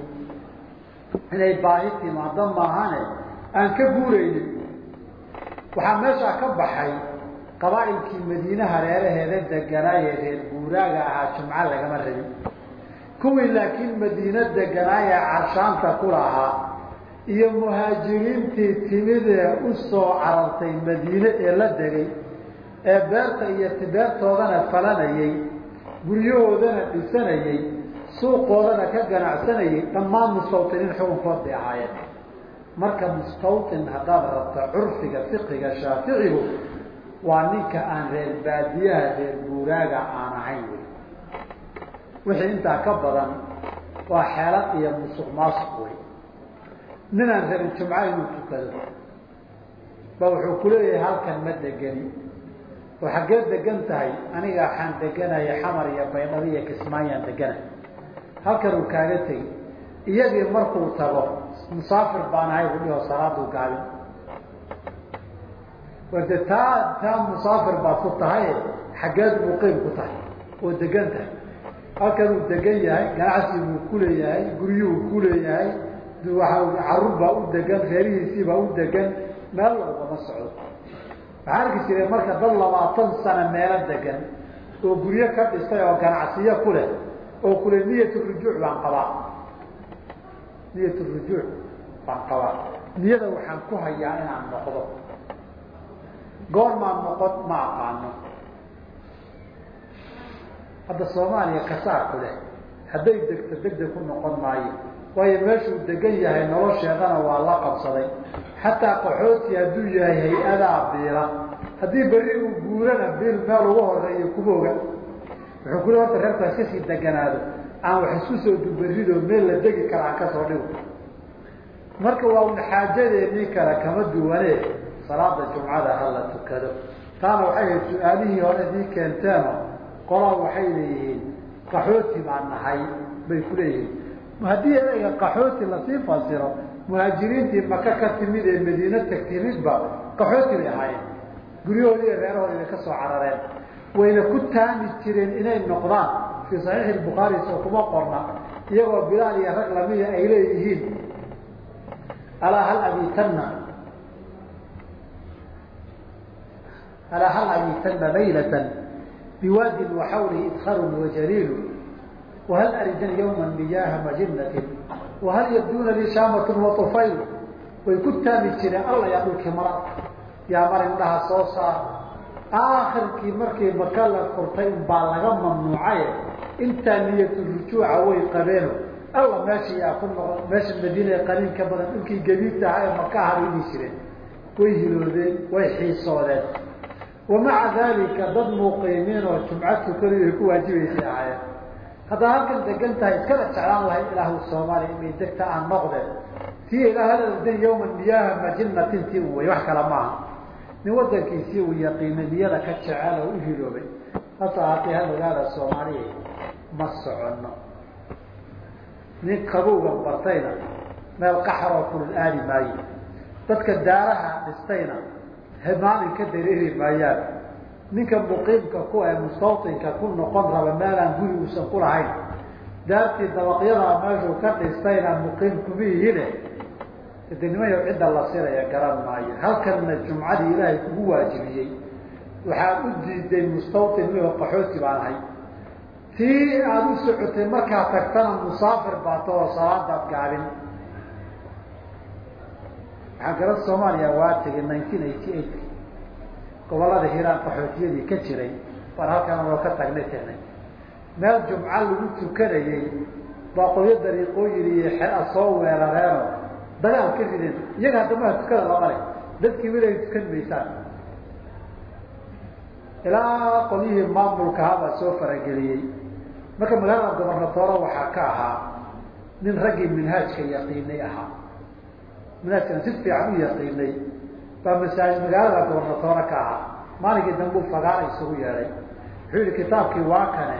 Inay baahi timaado maahane aan ka guuraynin. Waxaa meeshaa ka baxay qabaa'ilkii madiine hareeraheeda deganaaye reer guuraaga ahaa jumco lagama rabin. Kuwii laakiin madiine deganaayee carshaanta ku lahaa iyo muhaajiriintii timidee u soo carartay madiine ee la degay ee beerta iyo tibeertoodana falanayey guryahoodana dhisanayey suuqoodana ka ganacsanayey dhammaan mustawiniin xukunkood ahaayeen. Marka mustawin haddaad rabto curfiga fiqiga shaaficigu waa ninka aan reer baadiyaha reer guuraaga aan ahayn wey wixii intaa ka badan waa xeelad iyo musuq maasuq wey ninaan rabin jumco inuu tukado ba wuxuu ku leeyahay halkan ma degeni oo xaggeed degan tahay aniga waxaan deganaya xamar iyo baydhabo iyo kismaayaan deganay halkan uu kaaga tegi iyagii markuu tago musaafir baan ahay udhiho salaaduu gaabin wade taa taa musaafir baad ku tahay xaggeed qeyb ku tahay oo degan tahay. Halkan uu degan yahay ganacsi buu kuleeyahay guryuhu kuleeyahay waa carruur baa u degan reerihiisii baa u degan meel ugama socdo. Waxaa arki jiray marka dad labaatan sano meelo degan oo guryo ka dhistay oo ganacsiyo ku leh oo kule niyat rujuuc baan qabaa. Niyat rujuuc baan qabaa. Niyada waxaan ku hayaa inaan noqdo goormaan noqon ma aqaano hadda soomaaliya kasaa ku leh. Hadday degto degdeg ku noqon maayo. Waayo meeshuu degan yahay nolosheedana waa la qabsaday. Xataa qaxooti hadduu yahay hay'adaa biila haddii berri uu guurana biil meel ugu horeeyo kuma oga wuxuu kule horta reerkaas ka sii deganaado. Aan wax isku soo dubaridoo meel la degi kara aan ka soo dhigo. Marka waa un xaajadeennii kale kama duwane salaada jumcada ha la tukado. Taana waxay ahayd su'aalihii hore dii keenteeno qolaa waxay leeyihiin qaxooti baan nahay bay ku leeyihiin. Haddii ereyga qaxooti la sii fasiro muhaajiriintii maka ka timid ee madiine tagtimidba qaxooti bay ahaayeen. Guryahoodii iyo reerahoodi bay ka soo carareen. Wayna ku taami jireen inay noqdaan fii saxiixi bukhaari soo kuma qorna iyagoo bilaal iyo rag lamida ay leeyihiin alaa hal abiitanna alaa hal abiitanna laylatan biwaadin waxawlihi idkarun wajaliilu wahal aridan yawma miyaaha majinatin wahal yabduuna lii shaamatun waufayl way ku taami jireen alla yaa dhulkii mara yaa mar indhaha soo saar aakhirkii markii maka la furtay unbaa laga mamnuucaye intaa niyatu rujuuca way qabeeno alla meesha yaa ku noqon meesha madiina ee qaliin ka badan dhulkii gabiibta ahaa ee way hiloodeen way xiisoodeen wamaca dalika dad muqiimiin oo jumco tukada ay ku waajibaysay ahaayeen haddaa halkan degan tahay iskala jeclaan lahay ilaahu soomaaliya inay degta aan noqdeen. Tii ilaahdan yawman miyaaha majinatin tii u way wax kale maaha. Nin wadankiisii uu yaqiinay niyada ka jecel u hiloobay hase ahaatee hal ogaada soomaaliya ma soconno. Nin qabowga bartayna meel qaxaroo kulul aadi maayo dadka daaraha dhistayna maalin ka dareeri maayaan. Ninka muqiimka ku ee mustawtinka ku noqon raba meelaan guri uusan ku lahayn. Daartii dabaqyadaa meeshuu ka dhistayna muqiim kuma yihine de cidda la siraya garan maayo. Halkanna jumcadii ilaahay kugu waajibiyey. Waxaad u diiday mustawtin miho qaxooti baan ahay. Tii aada u socotay markaa tagtana musaafir baata oo salaadaad gaabin waxaan garad soomaaliya waa tegay nineteen eighty eight. Gobolada hiiraan qaxootiyadii ka jiray baan halkana loo ka tagnay tehnay meel jumco lagu tukanayey baa qolyo dariiqooyin iyo xea soo weerareeno dagaal ka rideen iyaga haddamaha tukada lama le dadkii wilay tukan maysaan. Ilaa qolyihii maamulka habaa soo farageliyey. Marka magaalada gobernatooro waxaa ka ahaa nin raggii minhaajka yaqiinay ahaa minhaajkana si fiican u yaqiinay. Baa masaajid magaalada gobernatooro ka ahaa. Maalinkii dambuu fagaara isugu yeedhay. Wuxuu yihi kitaabkii waa kane.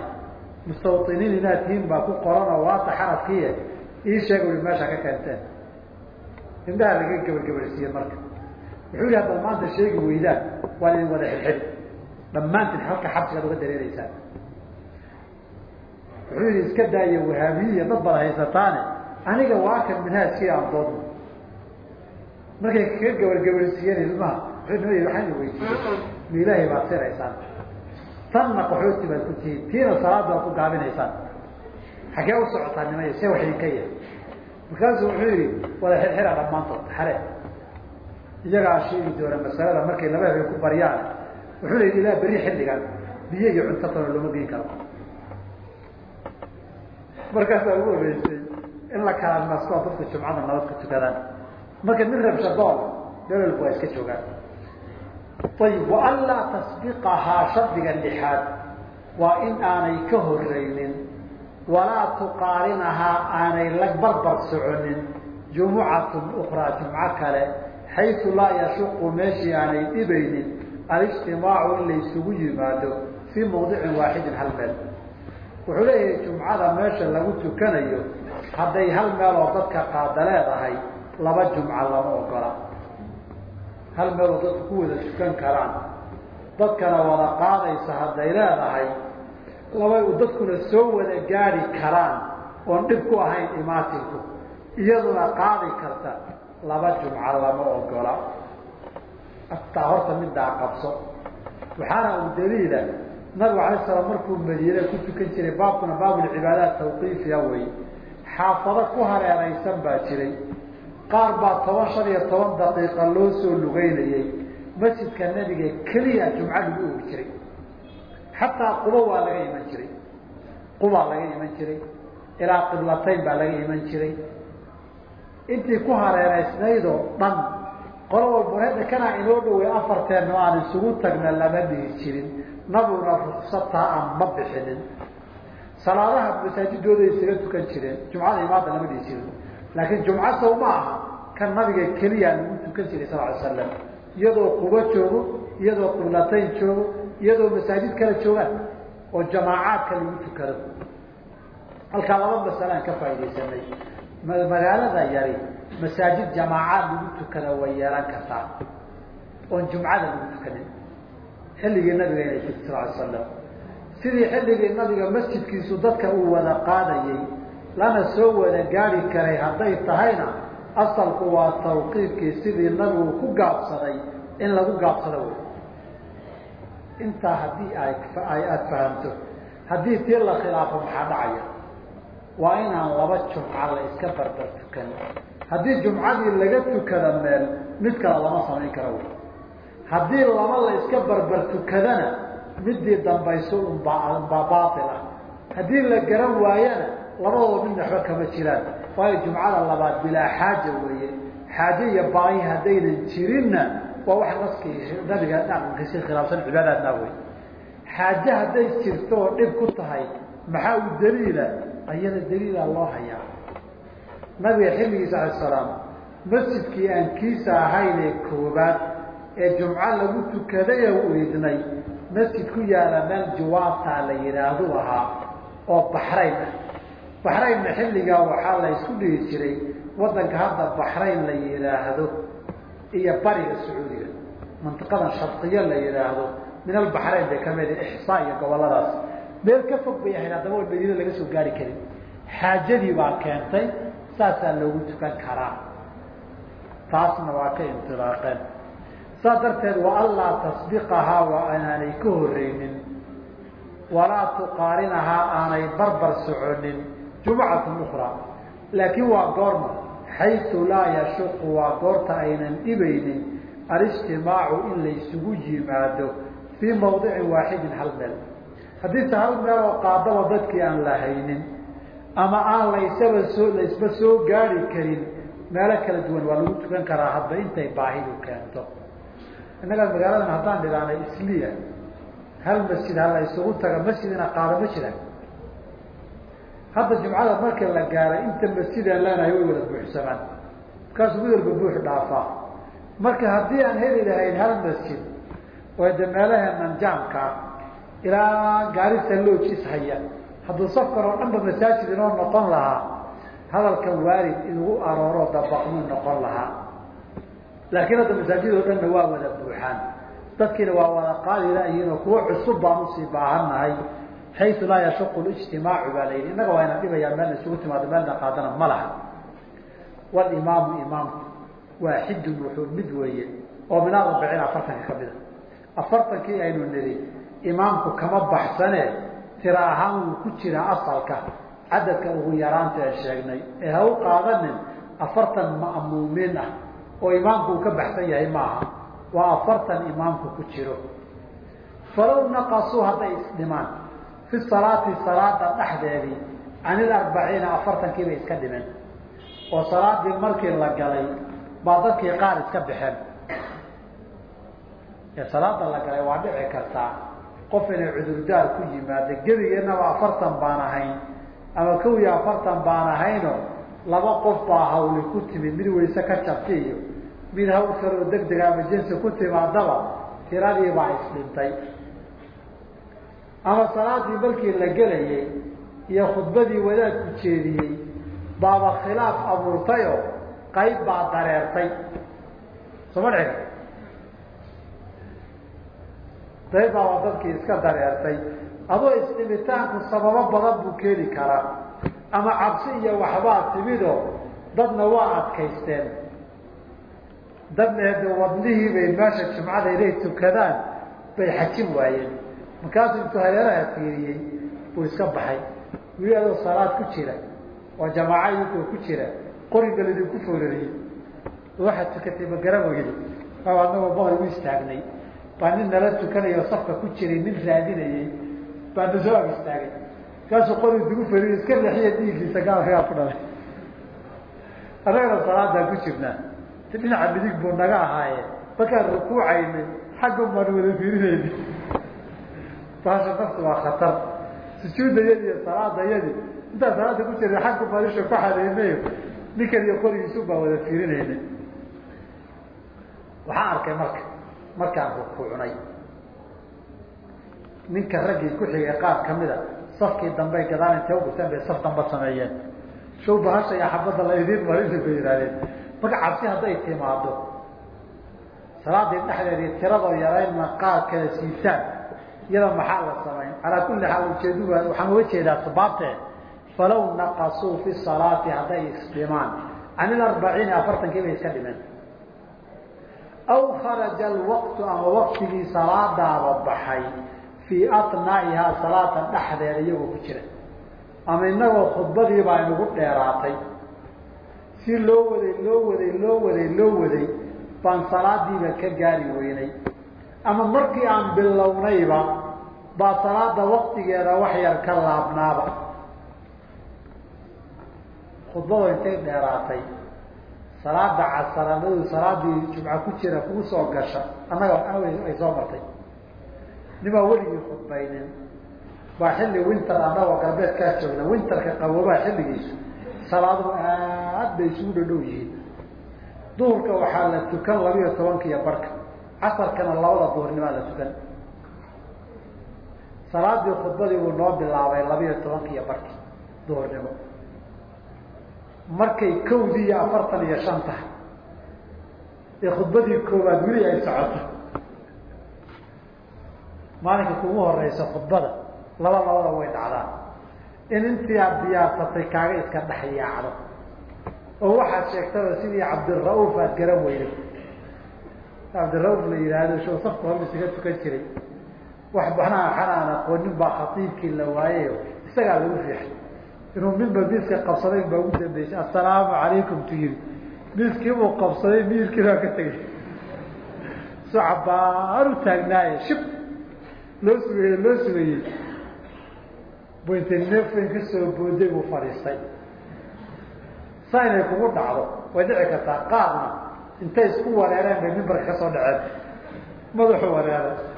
Mustawطiniin inaad tihiin baa ku qoranoo waata xarafkiie ii sheega ui meesha ka keenteen indhaha laga gabagabarsiiye marka. Wuxuu yihi haddaad maanta sheegi weydaan waan idin wada xidxid dhammaantiin halka xabsigaad uga dareereysaan. Wuxuu yihi iska daaya wahaabiyiya dad bada haysataane. Aniga waa kan minhaajkii aan doodno markay kaga gabargabarsiiyeen ilmaha waxaan weydiiyey. Ma ilaahay baad siraysaan tanna qaxooti baad ku tihiin tiina salaada baad ku gaabinaysaan. Xagee u socotaa nimay see wax idinka yahay markaasuu wuxuu yihi wada xirxira dhammaantood xare. Iyagaa sheegi doona masalada markay laba habeen ku baryaan. Wuxuu la yidhi ilaa berri xilligan biyo iyo cunto tano looma geyn karo. Markaasaa ugu horeysay in la kala nasto dadka jumcada nabad ku tukadaan marka nin rabshadoon dawelku waa iska joogaan ayib waanlaa tasbiqahaa shardiga lixaad. Waa in aanay ka horeynin walaa tuqaarinahaa aanay la barbar soconin. Jumucatun ukraa jumco kale xaysu laa yashuqu meeshii aanay dhibaynin alijtimaacu in laysugu yimaado fii mawdicin waaxidin hal meel. Wuxuu leeyahay jumcada meesha lagu tukanayo hadday hal meeloo dadka qaada leedahay laba jumca lama ogola. Hal meeloo dadku ku wada tukan karaan. Dadkana wada qaadaysa hadday leedahay laba dadkuna soo wada gaadi karaan oon dhib ku ahayn imaatinku iyaduna qaadi karta laba jumca lama ogola. Ataa horta middaa qabso. Waxaana u daliila nabigu alay slam markuu madiine ku tukan jiray baabkuna baabulcibaadaat tawqiifiya wey xaafado ku hareeraysan baa jiray qaar baa toban shan iyo toban daqiiqa loo soo lugeynayey masjidka nebiga keliya jumco lagu ogi jiray. Xataa quba waa laga iman jiray. Qubaa laga iman jiray. Ilaa qiblatayn baa laga iman jiray. Intii ku hareeraysnaydoo dhan qolo walba hadda kanaa inoo dhowey afarteenno aan isugu tagna lama dhihi jirin. Nabiguna ruksataa aan ma bixinin. Salaadaha masaajidooda isaga tukan jireen. Jumcada imaada lama dhihi jiro laakiin jumca sow ma aha kan nabiga keliya lagu tukan jiray sal ly slam iyadoo quba joogo iyadoo qiblatayn joogo iyadoo masaajid kala joogaan oo jamaacaadka lagu tukado. Halkaa laba masalaan ka faa'idaysanay magaalada yari masaajid jamaacaad lagu tukada way yeelan kartaa. Oon jumcada lagu tukanin. Xilligii nabiga inay jirta sal slam sidii xilligii nabiga masjidkiisu dadka uu wada qaadayey lana soo wada gaari karay hadday tahayna asalku waa tawqiifkii sidii nabigu ku gaabsaday in lagu gaabsado wey intaa haddii aada fahamto haddii tii la khilaafo maxaa dhacaya? Waa inaan laba jumca la iska barbar tukan haddii jumcadii laga tukada meel mid kale lama samayn karo wey haddii laba la iska barbar tukadana midii dambayso unbaa baail ah. Haddii la garan waayana labadooda midna waxba kama jiraan. Waayo jumcada labaad bilaa xaaja weeye. Xaaje iyo baahi haddaynan jirinna waa wax naskii nabiga dhaqankiisi khilaafsan cibaadaadna wey xaaje hadday jirto oo dhib ku tahay maxaa u daliila? Ayada daliila loo hayaa. Nabiga xilligiisa alay salaam masjidkii aan kiisa ahaynee koobaad ee jumco lagu tukaday u idnay masjid ku yaalla meel juwaata la yidhaahdu ahaa oo baxrayn ah baxraynna xilligaa waxaa la dhihi jiray wadanka hadda baxrayn la yidhaahdo iyo bariga sacuudiga. Mantiqadan sharqiyo la yidhaahdo min albaxrayn bay ka mid ixsaa iyo goboladaas meel ka fog bay ahayd haddaba madiina laga soo gaari karin. Xaajadii baa keentay saasaa loogu tukan karaa. Taasna waa ka intilaaqeen saas darteed wa anlaa tasbiqahaa waa inaanay ka horeynin walaa tuqaarinahaa aanay barbar soconin jumcatun ukraa laakiin waa goorma xaytu laa yashuqu waa goorta aynan dhibaynin alijtimaacu in laysugu yimaado fii mawdicin waaxidin hal meel haddiise hal meel oo qaadaba dadkii aan la haynin ama aan laysaba soo laysba soo gaari karin meelo kala duwan waa lagu tukan karaa hadba intay baahidu keento innaga magaaladan haddaan dhidaanay isliya hal masjid hala isugu taga masjid ina qaado ma jiraan hadda jumcada marka la gaaray inta masjidaan leenahay way wada buuxsamaan markaasuu mid walba buux dhaafaa. Marka haddii aan heli lahayn hal masjid oo de meelaheenan jaamkaa ilaa gaarisa loojis haya. Hadduu safkar oo dhanba masaajid inoo noqon lahaa hadalkan waalid inugu arooro dabaqmuu noqon lahaa. Laakiin hadda masaajid oo dhanna waa wada buuxaan. Dadkiina waa wada qaadi layihiin oo kuwo cusub baan u sii baahannahay xayu laa yashuqu lijtimaacu baa la yidhi. Innaga waa ina dhibayaa meel isugu timaado meelna qaadana ma laha. Walimaamu imaamku waaxidun wuxuu mid weeye oo min arbaciin afartanka ka mid a afartankii aynu nidhi imaamku kama baxsane tira ahaan wuu ku jiraa asalka. Cadadka ugu yaraanta ee sheegnay ee ha u qaadanin afartan ma'muumiin ah oo imaamku uu ka baxsan yahay maaha. Waa afartan imaamku ku jiro. Falow naqasuu hadday isdhimaan fi salaati salaada dhexdeedii can ilarbaciina afartankii bay iska dhimeen. Oo salaadii markii la galay baa dadkii qaar iska baxeen ee salaada la galay waa dhici kartaa qof inay cudurdaar ku yimaada gebigeennaba afartan baan ahayn. Ama kow iyo afartan baan ahayno laba qof baa hawli ku timid. Mid wayse ka jabti iyo mid hawl kaloo deg dega ama jinsi ku timaadaba tiradii baa isdhintay ama salaadii markii la gelayay iyo khudbadii wadaadku jeediyey baaba khilaaf abuurtayoo qayb baa dareertay. Soo ma dhici? Qayb baaba dadkii iska dareertay. Adoo isdhimitaanku sababo badan buu keeni karaa. Ama cabsi iyo waxbaa timidoo dadna waa adkaysteen. Dadna hade wadnihii bay meesha jumcada inay tukadaan bay xajin waayeen markaasuu intuu hareeraha fiiriyey buu iska baxay. Wili adoo salaad ku jira oo jamaaca idinkoo ku jira qoriga laidinku foorariyey waxaad tukatay ma garan weydi aa anagoo bahor u istaagnay baa nin nala tukanayo safka ku jiray nin raadinayey baa na soo ag istaagay. Markaasuu qoriga isugu fooriy iska lexiya dhiiggiisa gaalkagaa ku dhalay. Annagana salaadaan ku jirnaa dhinaca midig buu naga ahaaye. Markaan rukuucaynay xaggan baan wada fiirinayna baasha naftu waa khatar. Sujuudayadi iyo salaadayadi intaan salaada ku jira xagku fadisha ku xadeemayo ninkan iyo qorigiisu baa wada fiirinayna. Waxaan arkay marka markaan rukuucnay. Ninka raggii ku xigay qaar kamida safkii dambey gadaal intay uguteen bay saf damba sameeyeen. Show bahasha iyo xabadda la idiin marinta bay yidhahdeen marka cabsi hadday timaado salaadii dhexdeedii tiradoo yaraynna qaar kala siisaan iyada maxaa la samayn calaa kulli xaal ujeeduba waxaan uga jeedaa sabaabtee falaw naqasuu fi salaati hadday isdhimaan. Can ilarbaciini afartankii bay iska dhimeen. Aw kharaja alwaqtu ama waqtigii salaadaaba baxay fii atnaa'ihaa salaada dhexdeeda iyagoo ku jira. Ama inagoo khudbadiibaa inagu dheeraatay. Si loo waday loo waday loo waday loo waday baan salaadiiba ka gaari weynay. Ama markii aan bilownayba baa salaada waktigeeda wax yar ka laabnaaba. Khudbado intay dheeraatay. Salaada casaranadu salaadii jumca ku jira kugu soo gasha annaga ay soo martay. Nimaa weligii khudbaynin? Baa xilli winter annagoo galbeedkaa joogna. Winterka qaboobaha xilligiisu salaaduhu aad bay isugu dhadhow yihiin. Duhurka waxaa la tukan labiyo tobanka iyo barhka casarkana labada duhurnimaa la tukan salaadii khudbadii buu noo bilaabay labiyo tobanka iyo barhki duhurnimo. Markay kowdii iyo afartan iyo shan tahay ee khudbadii koowaad weli ay socoto. Maalinka kugu horeysa khudbada laba labada way dhacdaan in intii aad diyaarsatay kaaga iska dhex yaacdo oo waxaad sheegtaba sidii cabdira'uuf aad garan weyday cabdira'uuf la yidhaahdo show safka hor isaga tukan jiray wax baxnaa xana aan aqoonin baa khatiibkii la waayayo isagaa lagu riixay. Inuu midba miiska qabsaday baa ugu dambeysay assalaamu calaykum tu yiri miiskii buu qabsaday miirkii baa ka tegay so cabaar u taagnaaye shib loo sugayey loo sugayey bu intay ka soo booday buu fadhiistay. Saa inay kugu dhacdo way dhici kartaa qaarna intay isku wareereen bay mimbarka ka soo dhaceen. Madaxu wareeray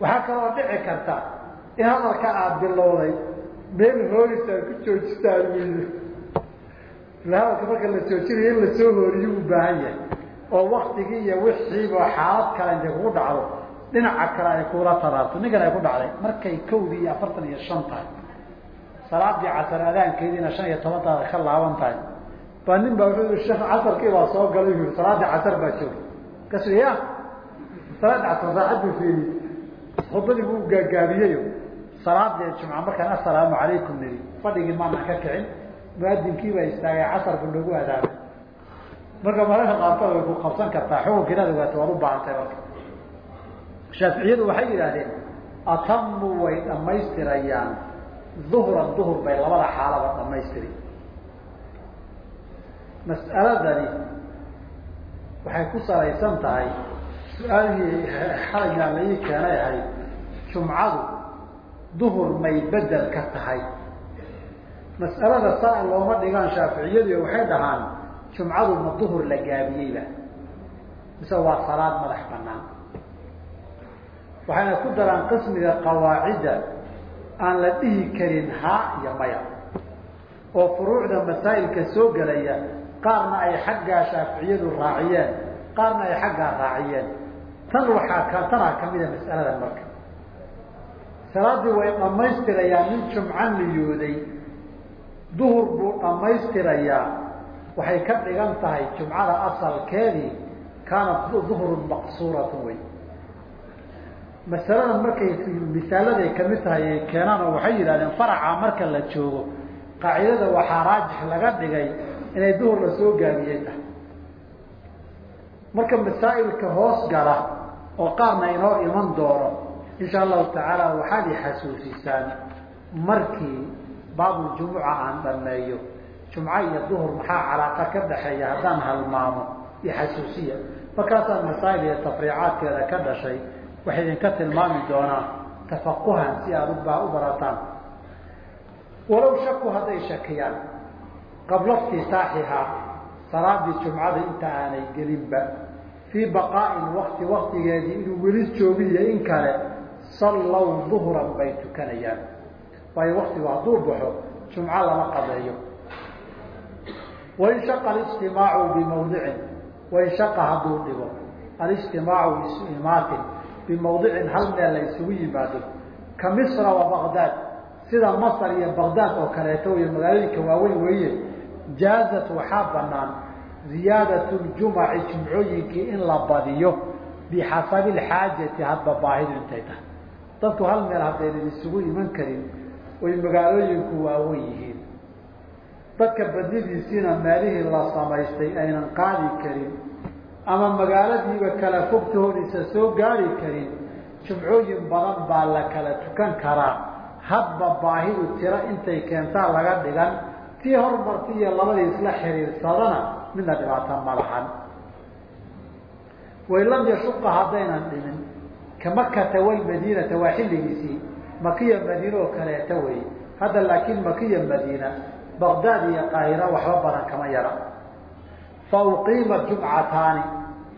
waxaa kaloo dhici karta in hadalka aada bilowday meel aad ku joojistaa weydo ila hadalka marka la joojinayo in la soo hooriyo u baahan yahay. Oo waktigii iyo wixiiba xaalad kale intay kugu dhacdo dhinaca kale ay kuula taraarto. Ninkan ay ku dhacday. Markay kowdii iyo afartan iyo shan tahay. Salaadii casar adaankeediina shan iyo tobantaada ka laaban tahay. Baa nin baa wuxuu yii casarkii baa soo galay. Yii salaadii casar baa jooga kasu ya salaadii casar saacad buu fiiriy khudbadii buu gaagaabiyeyo. Salaadee jumca markaan assalaamu calaykum niri fadhigii maanaan ka kicin. Muadinkii baa istaagay casar buu nagu adaamay marka mararka qaarkood way ku qabsan kartaa. Xukunka inaad ogaato waad u baahantay marka. Shaaficiyadu waxay yidhaahdeen atamu way dhammaystirayaan. Duhran duhur bay labada xaalaba dhamaystiri mas'aladani waxay ku salaysan tahay su'aalhii xalagaa la ii keenay ahayd jumcadu duhur may bedel ka tahay. Mas'alada saa looma dhigaan shaaficiyadu waxay dhahaan jumcadu ma duhur la gaabiyeyba. Mise waa salaad madax banaan waxayna ku daraan qismiga qawaacidda aan la dhihi karin haa iyo maya oo furuucda masaa'ilka soo gelaya qaarna ay xaggaa shaaficiyadu raaciyeen qaarna ay xaggaa raaciyeen. Tan waxaa ka tanaa kamida mas'aladan marka salaaddii way dhammaystirayaan nin jumco niyooday duhur buu dhammaystirayaa. Waxay ka dhigan tahay jumcada asalkeedii kaanat duhrun maqsuuratun wey masaladan markay misaaladay ka mid tahay ay keenaan oo waxay yidhahdeen faraca marka la joogo qaacidada waxaa raajix laga dhigay inay duhur la soo gaabiyey tahay marka masaa'ilka hoos gala oo qaarna inoo iman doono insha allahu tacaala waxaad i xasuusisaan markii baabuljumuca aan dhameeyo jumco iyo duhur maxaa calaaqa ka dhaxeeya haddaan halmaamo? Iyo xasuusiya. Markaasaan masaa'il iyo tafriicaadkeeda ka dhashay waxay idinka tilmaami doonaa tafaquhan si aad u barataan walow shaku hadday shakiyaan qabla iftitaaxihaa salaadii jumcada inta aanay gelinba fii baqaa'in wakti waktigeedii inuu weli joogiyo in kale sallow duhran bay tukanayaan. Waayo waktigu hadduu baxo jumco lama qadeeyo. Wain shaqa alijtimaacu bimawdicin wain shaqa hadduu dhibo alijtimaacu isu bimawdicin hal meel la isugu yimaado. Ka misra wa baqdaad sida masr iyo baqdaad oo kaleeto iyo magaalooyinka waaweyn weeye jaazat waxaa banaan ziyaadat ljumaci jumcooyinkii in la badiyo bixasabi lxaajati hadba baahidu intay tahay dadku hal meel haddaynan isugu iman karin oy magaalooyinku waaweyn yihiin. Dadka badnidiisiina meelihii la samaystay aynan qaadi karin ama magaaladiiba kala fogtahoodiisa soo gaari karin jumcooyin badan baa la kala tukan karaa. Hadba baahidu tiro intay keentaa laga dhigan tii hormarti iyo labadii isla xiriirsadana midna dhibaato ma lahan. Wain lam yashuqa haddaynan dhimin ka makata walmadiinata waa xilligiisii makiya madiine oo kaleeta wey. Hadda laakiin makiya madiina baqdaad iyo qaahira waxba badan kama yara. Fa uqiima jumcataani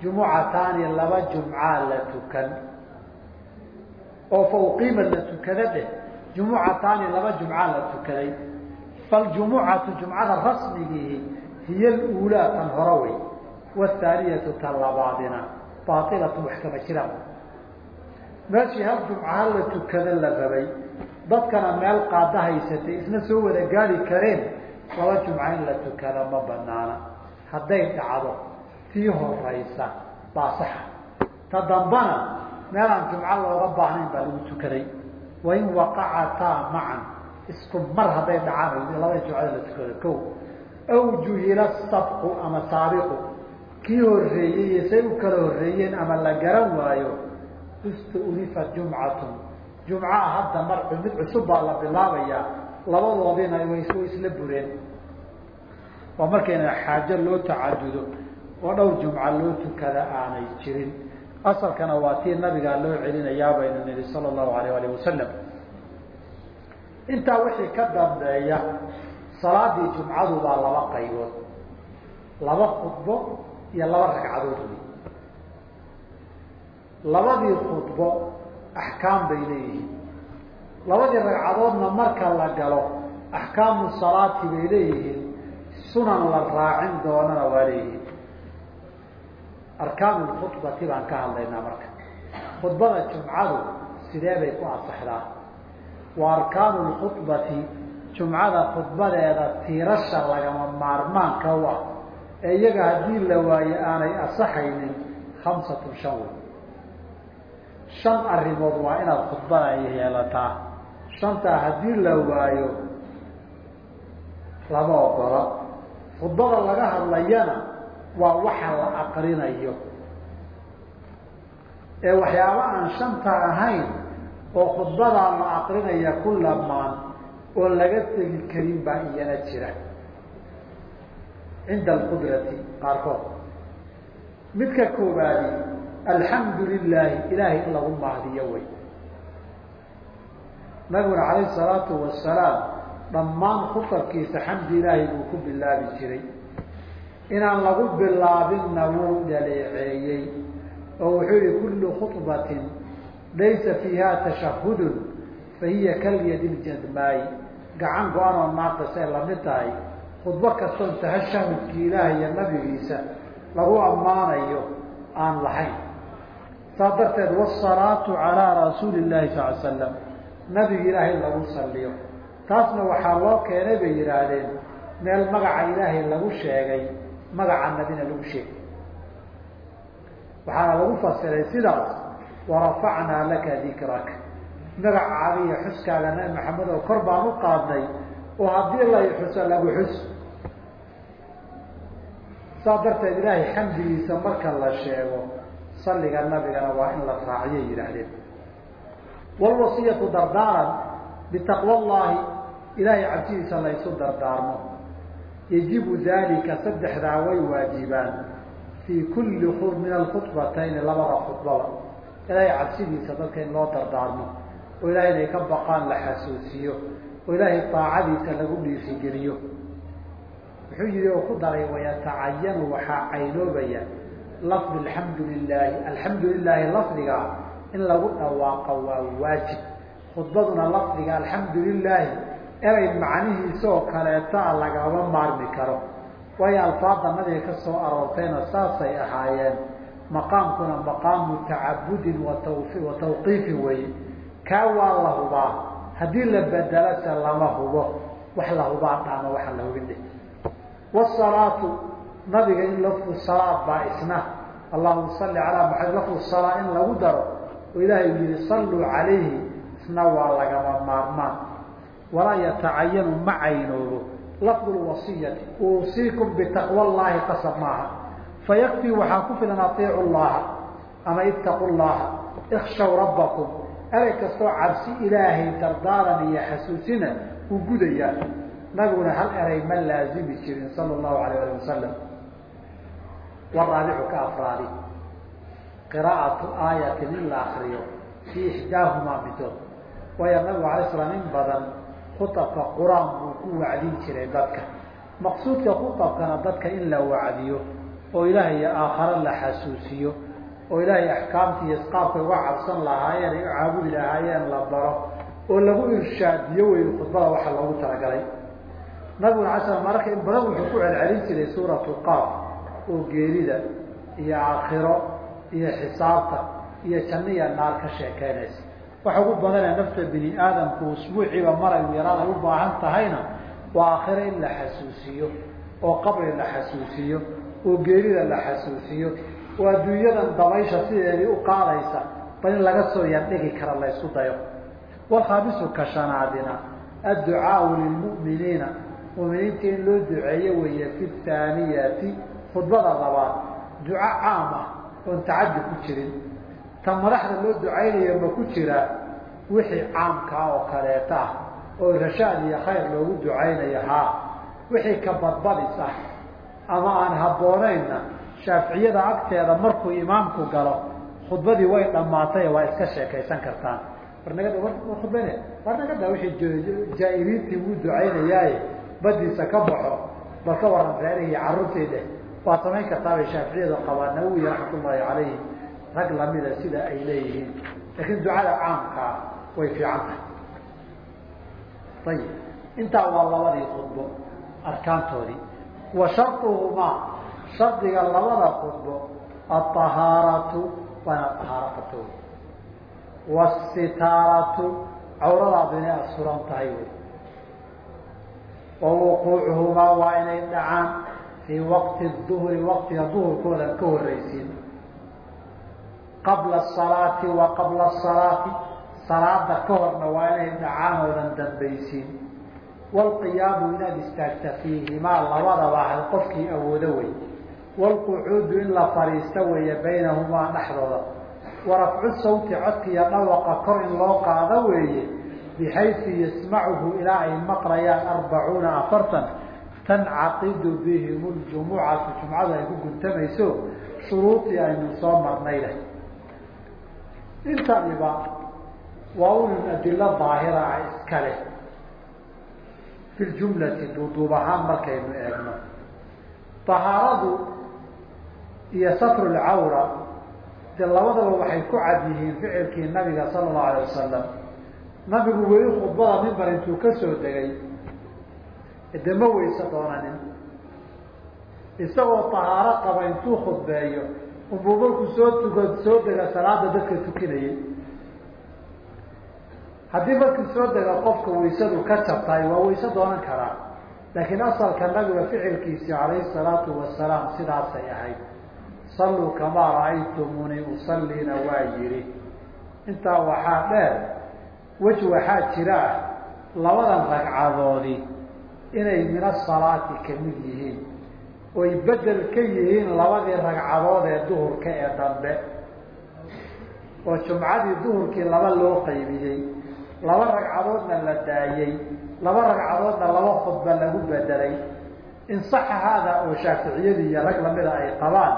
jumucataani laba jumcaa la tukan. Oo fa uqiima la tukada dheh jumucataani laba jumcaa la tukaday. Faljumucatu jumcada rasmigiihi hiy aluulaa tan hore wey. Wthaaniyatu tan labaadina baailatu wax kama jiraan meeshii hal jumca hal la tukada la rabay dadkana meel qaada haysatay isna soo wada gaari kareen laba jumca in la tukada ma banaana. Hadday dhacdo tii horaysa baa saxa. Ta dambana meelaan jumco looga baahnayn baa lagu tukaday. Wain waqacataa macan isku mar hadday dhacaan labada jumcada la tukado ko aw juhila sabqu ama saabiqu. Kii horeeyey say u kala horeeyeen ama la garan waayo istu'nifat jumcatun. Jumcaha hadda mar mid cusub baa la bilaabayaa. Labadoodina way isla bureen. Waa markayna xaajo loo tacadudo oo dhowr jumca loo tukada aanay jirin. Asalkana waa tii nabigaa loo celinayaa baynu nihi sala allahu alayh alih wasalam intaa wixii ka dambeeya salaadii jumcadu baa laba qaybood. Laba khudbo iyo laba ragcadood labadii khudbo axkaam bay leeyihiin. Labadii ragcadoodna marka la galo axkaamu salaati bay leeyihiin. Sunan la raacin doonana waa leeyihiin. Arkaanu lkhudbati baan ka hadlaynaa marka. Khudbada jumcadu sidee bay ku asaxdaa wa arkaanu lkhudbati jumcada khudbadeeda tiirasha lagama maarmaanka u ah. Ee iyaga haddii la waaye aanay asaxaynin khamsatun shan wey shan arrimood waa inaad khudbada yeelataa. Shantaa haddii la waayo lama ogola. Khudbada laga hadlayana waa waxa la aqrinayo. Ee waxyaaba aan shanta ahayn oo khudbadaa la aqrinaya ku lamaan oo laga tegi karin baa iyana jira. Cinda alqudrati qaarkood. Midka koobaadi alxamdu lilaahi ilaahay in lagu mahdiyo wey. Nabiguna calayhi salaatu wasalaam dhammaan khutarkiisa xamdi ilaahay buu ku bilaabi jiray. Inaan lagu bilaabinna wuu dhaleeceeyey oo wuxuu yihi kullu khudbatin laysa fiiha tashahudun fahiya kalyadi ljadmaayi gacan go-an oo naaqisay la mid tahay khudbo kastoon tahashahudkii ilaahay iyo nabigiisa lagu ammaanayo aan lahayn saas darteed wasalaatu calaa rasuuli llahi sal l slam nabiga ilaahay lagu saliyo taasna waxaa loo keenay bay yidhaahdeen meel magaca ilaahay lagu sheegay magaca nabina lagu sheegay. Waxaana lagu fasiray sidaas warafacnaa laka dikrak. Magacaaga iyo xuskaaga nabi maxamed oo kor baan u qaadnay oo haddii la xuso lagu xus. Saas darteed ilaahay xamdigiisa marka la sheego salliga nabigana waa in la raaciyay yidhaahdeen. Walwasiyatu dardaaran bitaqwa llahi ilaahay cabsidiisa laysu dardaarmo. Yajibu dalika saddexdaa way waajibaan. Fii kulli min alkhudbatayni labada khudbada ilaahay cabsidiisa dadka in loo dardaarmo. Oo ilahay inay ka baqaan la xasuusiyo. Oo ilaahay daacadiisa lagu dhiirigeliyo wuxuu yihi oo ku daray wayatacayanu waxaa caynoobaya lafdu alxamdu lilaahi alxamdu lilaahi lafdiga in lagu dhawaaqo waa waajib. Khudbaduna lafdiga alxamdu lilaahi erey macnihiisa oo kaleeta lagama maarmi karo. Waayo alfaada nabiga ka soo aroortayna saasay ahaayeen. Maqaamkuna maqaamu tacabudin wa tawqiifin weeye kaa waa la hubaa. Haddii la bedelase lama hubo. Wax la hubaa dhaama waxa la hubindhe wasalaatu nabiga in lafdu baa isna. Allahuma salli calaa maxamed lafdu salaa in lagu daro oo ilaahay yihi salluu calayhi. Isna waa lagama maarmaan. Walaa yatacayanu ma caynoobo. Lafdu lwasiyati uusiikum bitaqwa llahi qasab maaha. Fayakfii waxaa ku filan atiicu llaha ama ittaqu llaha ikshaw rabbakum. Erey kastoo cabsi ilaahay dardaaran iyo xasuusina uu gudayaa nabiguna hal erey ma laazimi jirin sala allahu alayh ali wasalam waraabicu ka afraadi qiraa'atu aayatin in la akriyo fii ixdaahumaa midood waayo nabigu alay slam in badan khutabka qur'aan buu ku wacdin jiray dadka maqsuudka khutabkana dadka in la wacdiyo oo ilaahay aakhare la xasuusiyo oo ilaahay axkaamtii iyo isqaabkay uga cabsan lahaayeen ay u caabudi lahaayeen la baro oo lagu irshaadiyo wey khudbada waxa loogu talagalay badan wuxuu ku celcelin jiray oo geerida iyo aakhiro iyo xisaabta iyo janno iyo naar ka sheekeynaysa waxa ugu badanee nafta bini aadamku usbuuciiba maray yaraad ay u baahan tahayna waa aakhiro in la xasuusiyo oo qabri la xasuusiyo oo geerida la xasuusiyo. Oo adduunyadan dabaysha sideedii u qaadaysa bal in laga soo yardhigi kara la ysku dayo walkhaamisu ka shanaadina adducaau lilmu'miniina. Muminiinta in loo duceeyo weeye fi thaaniyati khudbada labaad duco caam ah oon tacaddi ku jirin. Ta madaxda loo ducaynayo ma ku jiraa wixii caamkaa oo kaleeta ah oo rashaad iyo khayr loogu ducaynayo haa wixii ka badbadis ah ama aan habboonaynna shaaficiyada agteeda markuu imaamku galo khudbadii way dhammaatay waa iska sheekaysan kartaan. War naga khudbane war nagada wixii jaa-iriintii wuu ducaynayaaye badiisa ka baxo bal ka waran reerihii carruurtii dheh waad samayn kartaa bay shaaficiyadu qabaan nawowi raxmatullaahi calayhi rag lamida sida ay leeyihiin. Laakiin ducada caamkaa way fiican tahay. Ayib intaa waa labadii khudbo arkaantoodii. Wa sharduhumaa shardiga labada khudbo alطahaaratu waana wy wasitaaratu cawradaadu inay asuran tahay wy wa waa inay dhacaan fii waqti duhri waqtiga duhurkoodan ka horreysiin qabla asalaati wa qabla asalaati salaada ka horna waa inay dhacaan oodan dambaysiin waalqiyaamu inaad istaagta fiihimaa labadaba ahay qofkii awoodo wey waalqucuudu in la fadhiisto weeye baynahumaa dhexdooda wa rafcu sawti codkiiyo dhawaqa kor in loo qaado weeye bixaysu yasmacuhu ilaa ay maqlayaan arbacuuna afartan tancaqidu bihim ljumucatu jumcadu ay ku guntamayso shuruudii aynu soo marnayda intaniba waa un adilo daahira ah iska leh. Fi ljumlati duuduub ahaan markaynu eegno. Tahaaradu iyo satru lcawra de labadaba waxay ku cad yihiin ficilkii nabiga sala allahu alay wasalam nabigu weli khudbada mimbar intuu ka soo degay de ma weyse doonanin. Isagoo tahaaro qaba intuu khudbeeyo unbuu markuu soo tuka soo dega salaada dadka tukinayay. Haddii markuu soo dega qofka waysadu ka jabtahay waa wayse doonan karaa. Laakiin asalka nabiga ficilkiisii calayhi salaatu wasalaam sidaasay ahayd. Salluu kamaa ra'aytumunii usalliina waa yidhi. Intaa waxaa dheer wej waxaa jira labadan ragcadoodii inay min asalaati ka mid yihiin oy bedel ka yihiin labadii ragcadood ee duhurka ee dambe. Oo jumcadii duhurkii laba loo qaybiyey laba ragcadoodna la daayey laba ragcadoodna laba khudba lagu bedelay. In saxa haada oo shaaficiyadii iyo rag lamida ay qabaan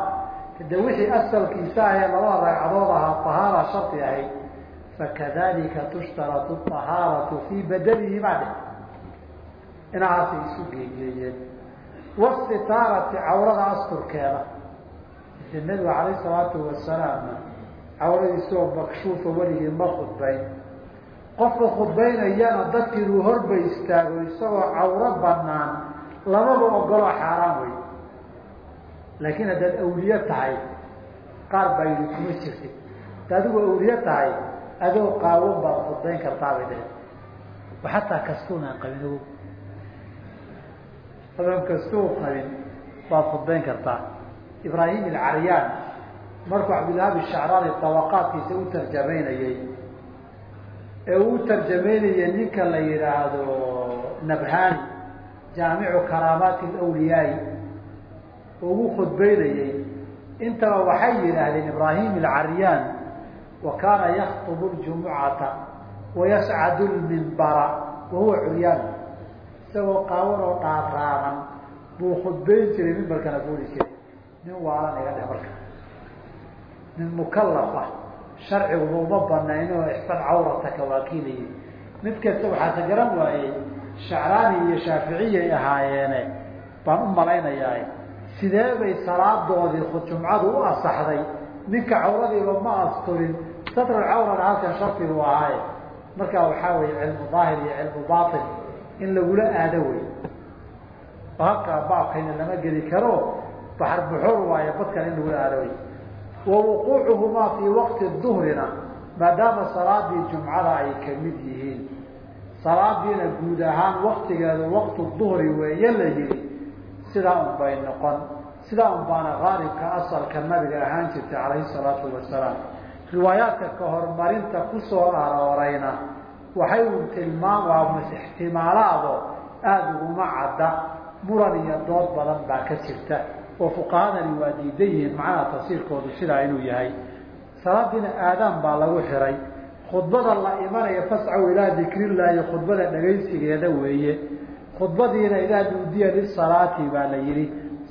de wixii asalkiisa ahee labada ragcadood ahaa tahaara shardi ahayd fakadalika tushtaratu tahaaratu fii badelihimaa dhe inahaasay isu geegeeyeen. Wasitaarati cawrada asturkeeda. De nabigu calayh salaatu wasalaamna cawradiisoo makshuufa weligii ma khudbayn. Qofka khudbaynayana dadki inuu horba istaago isagoo cawro banaan lamaba ogolo xaaraan wey laakiin haddaad awliye tahay qaar baa yidhi kuma jirtid. Hadda adigu awliye tahay adoo qaawan baad khudbayn kartaa bay dhaheen. Xataa kastuunaan qabin kastuun qabin baad khudbayn kartaa ibraahim alcaryaan markuu cabdilhaab shacraani tabaqaadkiisa u tarjamaynayey ee uu tarjamaynayay ninka la yidhaahdo nabhani jaamicu karaamaati alawliyaai ugu khudbaynayey intaba waxay yidhaahdeen ibraahim alcaryaan wa kaana yaktubu ljumucata wayascadu lmimbara wahuwa curyaan isagoo qaawan oo dhaaraaban buu khudbayn jiray mimbarkana fuuli jiray. Nin waalan iga dheh marka. Nin mukalafa sharciguba uma banayno ixfad cawrataka waa kiilayi mid kasta waxaase garan waayey shacraani iyo shaaficiyay ahaayeene. Baan u malaynayaa sidee bay salaadoodii jumcadu u asaxday? Ninka cawradiiba ma asturin. Satrulcawrana halkan shardigu ahaaye markaa waxaa weeye cilmu daahir iyo cilmu bail in lagula aado wey halkaa baabkayna lama geli karo baxar buxuur waayo badkan in lagula aado wey wa wuquucuhumaa fii waqti duhrina maadaama salaadii jumcada ay ka mid yihiin. Salaadiina guud ahaan waktigeedu waqtu duhri weeye la yihi sidaa un bay noqon sidaa un baana qaalibka asalka nabiga ahaan jirtay calayhi salaatu wasalaam. Riwaayaadka ka horumarinta ku soo aroorayna waxay un tilmaam waa ixtimaalaado aada uguma cadda muran iyo dood badan baa ka jirta. Oo fuqahadani waa diidan yihiin macnaha tafsiirkoodu sidaa inuu yahay. Salaadiina aadaan baa lagu xiray. Khudbada la imanaya fascaw ilaa dikrillaahi khudbada dhagaysigeeda weeye. Khudbadiina idaa nuudiya lisalaati baa la yihi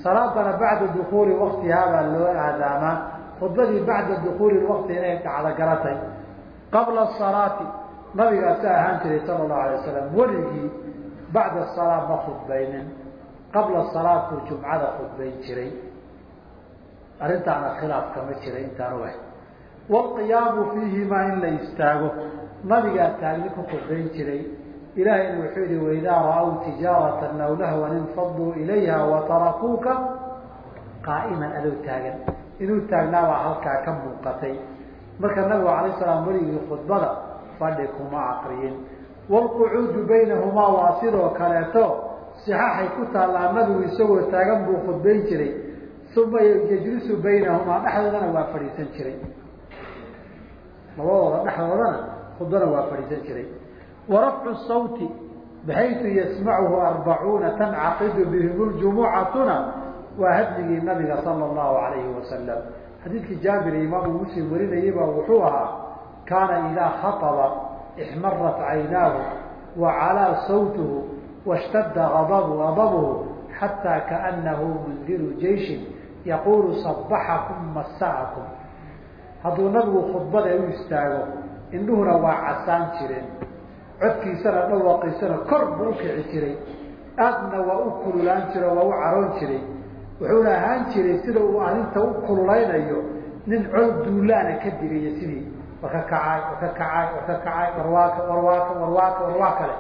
salaadana bacda dukuuli waktihaa baa loo aadaamaa. Khudbadii bacda dukuuli waqti inay dhacdo garatay. Qabla salaati nabigaasa ahaan jiray sala allahu alay wasalam weligii bacda salaa ma khudbaynin qabla salaat buu jumcada khudbayn jiray. Arrintaana khilaaf kama jira intaan ogahay waalqiyaamu fiihimaa in la istaago. Nabigaa taagni ku khudbayn jiray. Ilaahayna wuxuu yihi waidaa ra-w tijaaratan aw infaduu ilayha watarakuuka qaa'iman. Adoo taagan. Inuu taagnaabaa halkaa ka muuqatay. Marka nabigu alay salaam weligii khudbada fadhi kuma aqriyin waalqucuudu baynahumaa waa sidoo kaleeto sixaaxay ku taallaa nabigu isagoo taagan buu khudbayn jiray uma yajlisu baynahumaa dhexdoodana waa fadhiisan jiray. Labadooda dhexdoodana khudbana waa fadhiisan jiray. Warafcu sawti baxaytu yasmacuhu arbacuuna tancaqidu bihim ljumucatuna waa hadligii nabiga sala allahu alayhi wasalam xadiidkii jaabir imaamu muslim warinayay baa wuxuu ahaa kaana idaa khaطba ixmarat caynaahu wa calaa sawtuhu washtadda adabu adabuhu xataa kaanahu mundiru jeyshin yaquulu sabaxakum masaakum hadduu nabigu khudbada u istaago indhuhuna waa casaan jireen. Codkiisana dhawaqiisana kor buu ukici jiray. Aadna waa u kululaan jiro waa u caroon jiray. Wuxuuna ahaan jiray sida uu arrinta u kululaynayo nin col duulaana ka digaya sidii warka kacaay warka kacaay warka kacaay warwaaka warwaaka warwaaka warwaa kale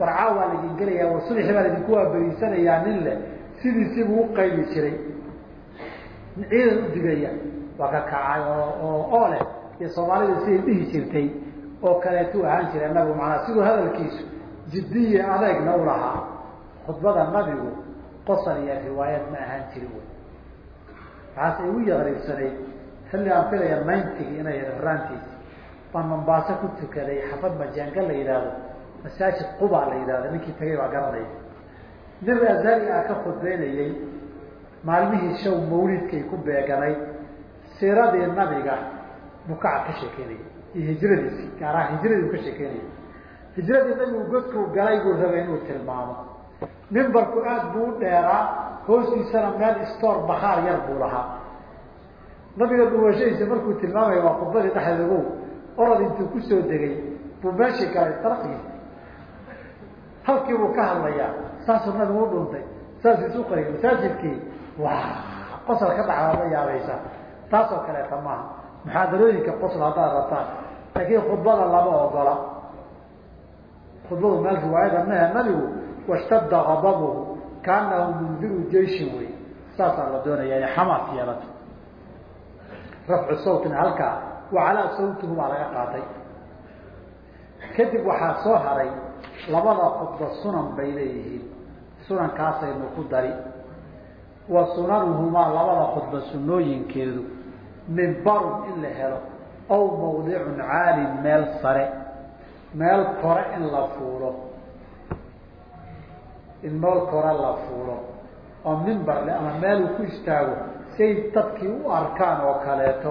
warcaa waa laydin gelayaa war subaxii baa laydinku waaberiisanayaa nin leh. Sidiisibuu uqayli jiray. Ciidan u digaya waa ka kacay oo oo leh. Iyo soomaalida siday dhihi jirtay oo kaleetu ahaan jiray nabigu macnaa siduu hadalkiisu jiddiya adeegna u lahaa. Khudbada nabigu qosol iyo riwaayad ma ahaan jirin wy waxaase igu yaqriibsanayd xilli aan filaya ninetigi inay horaantiisi baan mombaaso ku tukaday xafad majaanga la yidhaahdo masaajid quba la yidhahdo ninkii tagay baa garanaya nin azari ah ka khudbeynayey maalmihii show mawlidkay ku beeganayd siiradii nabiga bukaca ka sheekeynaya iyo hijradiisi gaaraha hijradii ka sheekeynaya hijradii nabigu godkuu galay buu rabay inuu tilmaamo. Mimbarku aad buu u dheeraa hoostiisana meel stoor bakaar yar buu lahaa. Nabiga dhuwashadiisa markuu tilmaamaya waa khudbadii dhexdeedago orod intuu ku soo degay buu meeshii galay darqiisa halkii buu ka hadlayaa saasuu nabigu u dhuntay saasuu isu qariyay masaajidkii. Waa qosol ka dhacdaa ma yaabaysa. Taasoo kaleeta maaha. Muxaadarooyinka qosol haddaad rabtaan laakiin khudbada lama ogola. Khudbadu meel riwaayada mehe nabigu washtadda adabuhu kaanahu mundiru jeishin wey saasaa la doonaya inay xamaas yeelato. Rafcu sawtina halkaa wacalaa sawtihu baa laga qaatay. Kadib waxaa soo haray labada khudba sunan bay leeyihiin. Sunankaasaynu ku dari. Wa sunanuhumaa labada khudba sunooyinkeedu mimbarun in la helo aw mawdicun caalin meel sare meel kore in la fuulo. In meel kore la fuulo. Oo mimbar le ama meeluu ku istaago. Say dadkii u arkaan oo kaleeto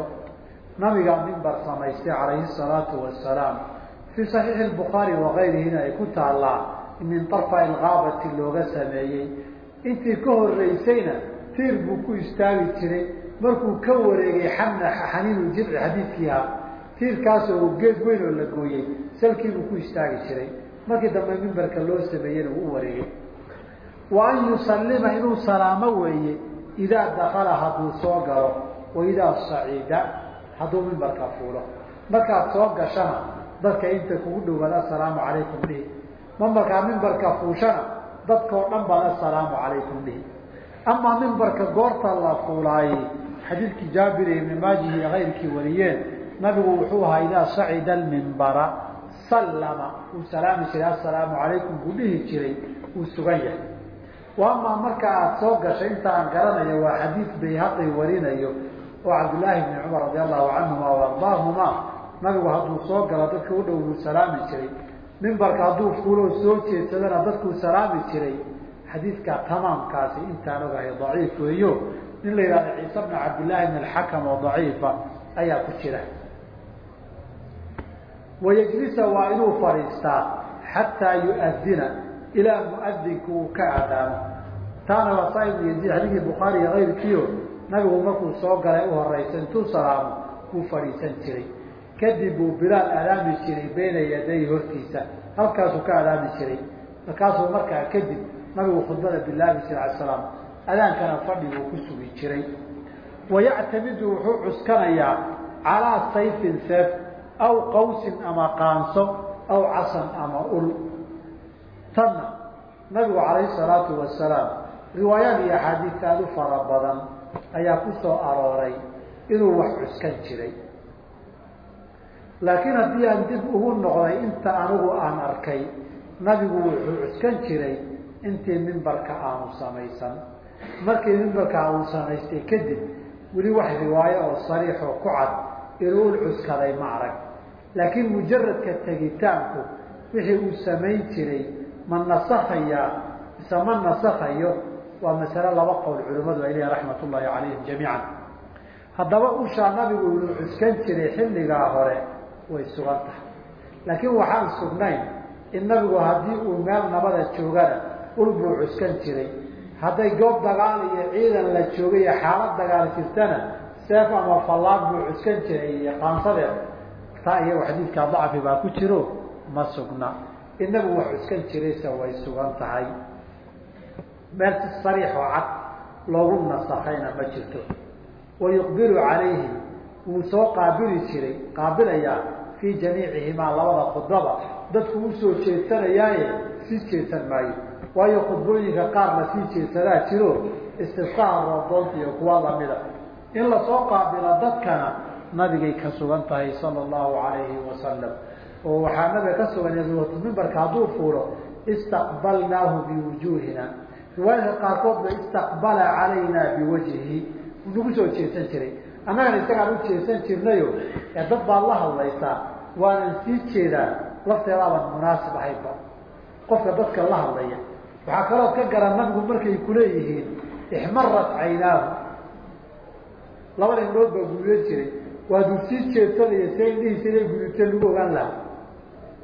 nabigaa mimbar samaystay calayhi salaatu wasalaam fii saxiixi bukhaari wakayrihina ay ku taallaa min tarfa ilgaabati looga sameeyey. Intii ka horeysayna tiir buu ku istaagi jiray. Markuu ka wareegay xamna xaniinu jidci xadiidkii ahaa tiirkaasoo geed weyn oo la gooyey salkiibuu ku istaagi jiray. Markii dambe mimbarka loo sameeyeyna uu u wareegay. Wa an yusallima inuu salaamo weeye idaa dakala hadduu soo galo wa idaa saciida hadduu mimbarka fuulo. Markaad soo gashana dadka inta kugu dhowaad assalaamu calaykum dhihi. Ma markaa mimbarka fuushana dadkao dhan baad assalaamu calaykum dhihi. Amaa mimbarka goorta la fuulaayey xadiidkii jaabir iyo ibni maajihi iyo kayrkii wariyeen nabigu wuxuu ahaa idaa sacida almimbara sallama. Uu salaami jiray assalaamu calaykum buu dhihi jiray uu sugan yahay. Wa amaa marka aada soo gashay intaan garanayo waa xadiid bayhaqi warinayo oo cabdillaahi bni cumar radi allahu canhuma wa ardaahuma nabigu hadduu soo galo dadka u dhow buu salaami jiray. Mimbarka hadduu fuuloo soo jeedsadana dadkuu salaami jiray. Xadiidka tamaamkaasi intaan ogahay daciif weeyo. Nin la yihahdo ciise bna cabdillaahi bn alxakam oo daciifa ayaa ku jira. Wayajlisa waa inuu fadhiistaa xataa yuadina ilaa muadinku uu ka aadaamo taana waa saa ibnu yaziid xadiidkii bukhaari iyo kayrkiio nabigu markuu soo galay u horeysa intuu salaamo wuu fadhiisan jiray. Kadib buu bilaal adaami jiray bayna yaday hortiisa. Halkaasuu ka adaami jiray. Markaasuu markaa kadib nabigu khudbada bilaabi jiray ala salaam adaankana fadhi buu ku sugi jiray. Wayactamidu wuxuu cuskanayaa calaa sayfin seef aw qawsin ama qaanso aw casan ama ul. Tanna nabigu calayhi salaatu wasalaam riwaayaad iyo axaadiis aada u fara badan ayaa ku soo arooray inuu wax cuskan jiray. Laakiin haddii aan dib ugu noqday inta anigu aan arkay nabigu wuxuu cuskan jiray intii mimbarka aanu samaysan. Markii mimbarka uu samaystay kadib weli wax riwaayo oo sariix oo ku cad inuu ul cuskaday ma arag laakiin mujaradka tegitaanku wixii uu samayn jiray ma nasakhayaa mise ma nasakhayo waa masale laba qowl culimmadu ay leeyihiin raxmat ullaahi calayhim jamiican. Haddaba ushaa nabigu inuu cuskan jiray xilligaa hore way sugan tahay. Laakiin waxaan sugnayn in nabigu haddii uu meel nabada joogana ul buu cuskan jiray. Hadday goob dagaal iyo ciidan la joogay iyo xaalad dagaal jirtana seef ama fallaad buu cuskan jiray iyo qaansadeed taa iyago xadiidkaa dacfi baa ku jiro ma sugna. In nabigu wax cuskan jirayse way sugan tahay meel si sariix oo cad loogu nasakhayna ma jirto. Wayuqbilu calayhi wuu soo qaabili jiray qaabilayaa fii jamiicihimaa labada khudbaba dadku u soo jeedsanayaaye sii jeedsan maayo. Waayo khudbooyinka qaar la sii jeedsadaa jiro istisqaha roodoonta iyo kuwa lamida in la soo qaabilo dadkana nabigay ka sugan tahay sala allahu calayhi wasalam oo waxaa nabiga ka sugan mimbarka hadduu fuulo istaqbalnaahu biwujuuhina riwaayadka qaarkoodba istaqbala calayna biwajhihi nagu soo jeedsan jiray? Annagana isagaan u jeedsan jirnayo. Ee dad baad la hadlaysaa waanan sii jeedaa lafteedaaban munaasib ahaydba qofka dadka la hadlaya. Waxaa kalood ka garan nabigu markay kuleeyihiin ixmarat caynaahu. Labada indhood baa gududan jiray. Waaduu sii jeedsanaya see indhihiisa inay guduteen lagu ogaan lahaa.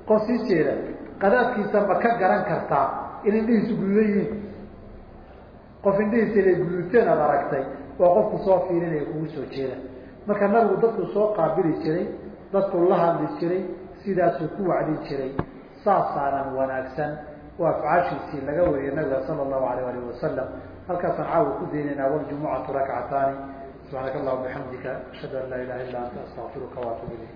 Qof sii jeeda. Qadaadkiisa ma ka garan kartaa in indhihiisu gududan yihiin qof indhihiisa inay guduteen aad aragtay waa qofku soo fiirinaya kugu soo jeeda. Marka nabigu dadku soo qaabili jiray dadku la hadli jiray sidaasuu ku wacdin jiray. Saasaanan wanaagsan. Oo afcaashiisii laga wariyay nabiga sala allahu alayh alih wasalam halkaasaan caawa ku daynaynaa waljumucatu rakcataani. Subxaanaka allahuma bixamdika ashhadu an laa ilaha illa anta astaqfiruka waatubu ilayk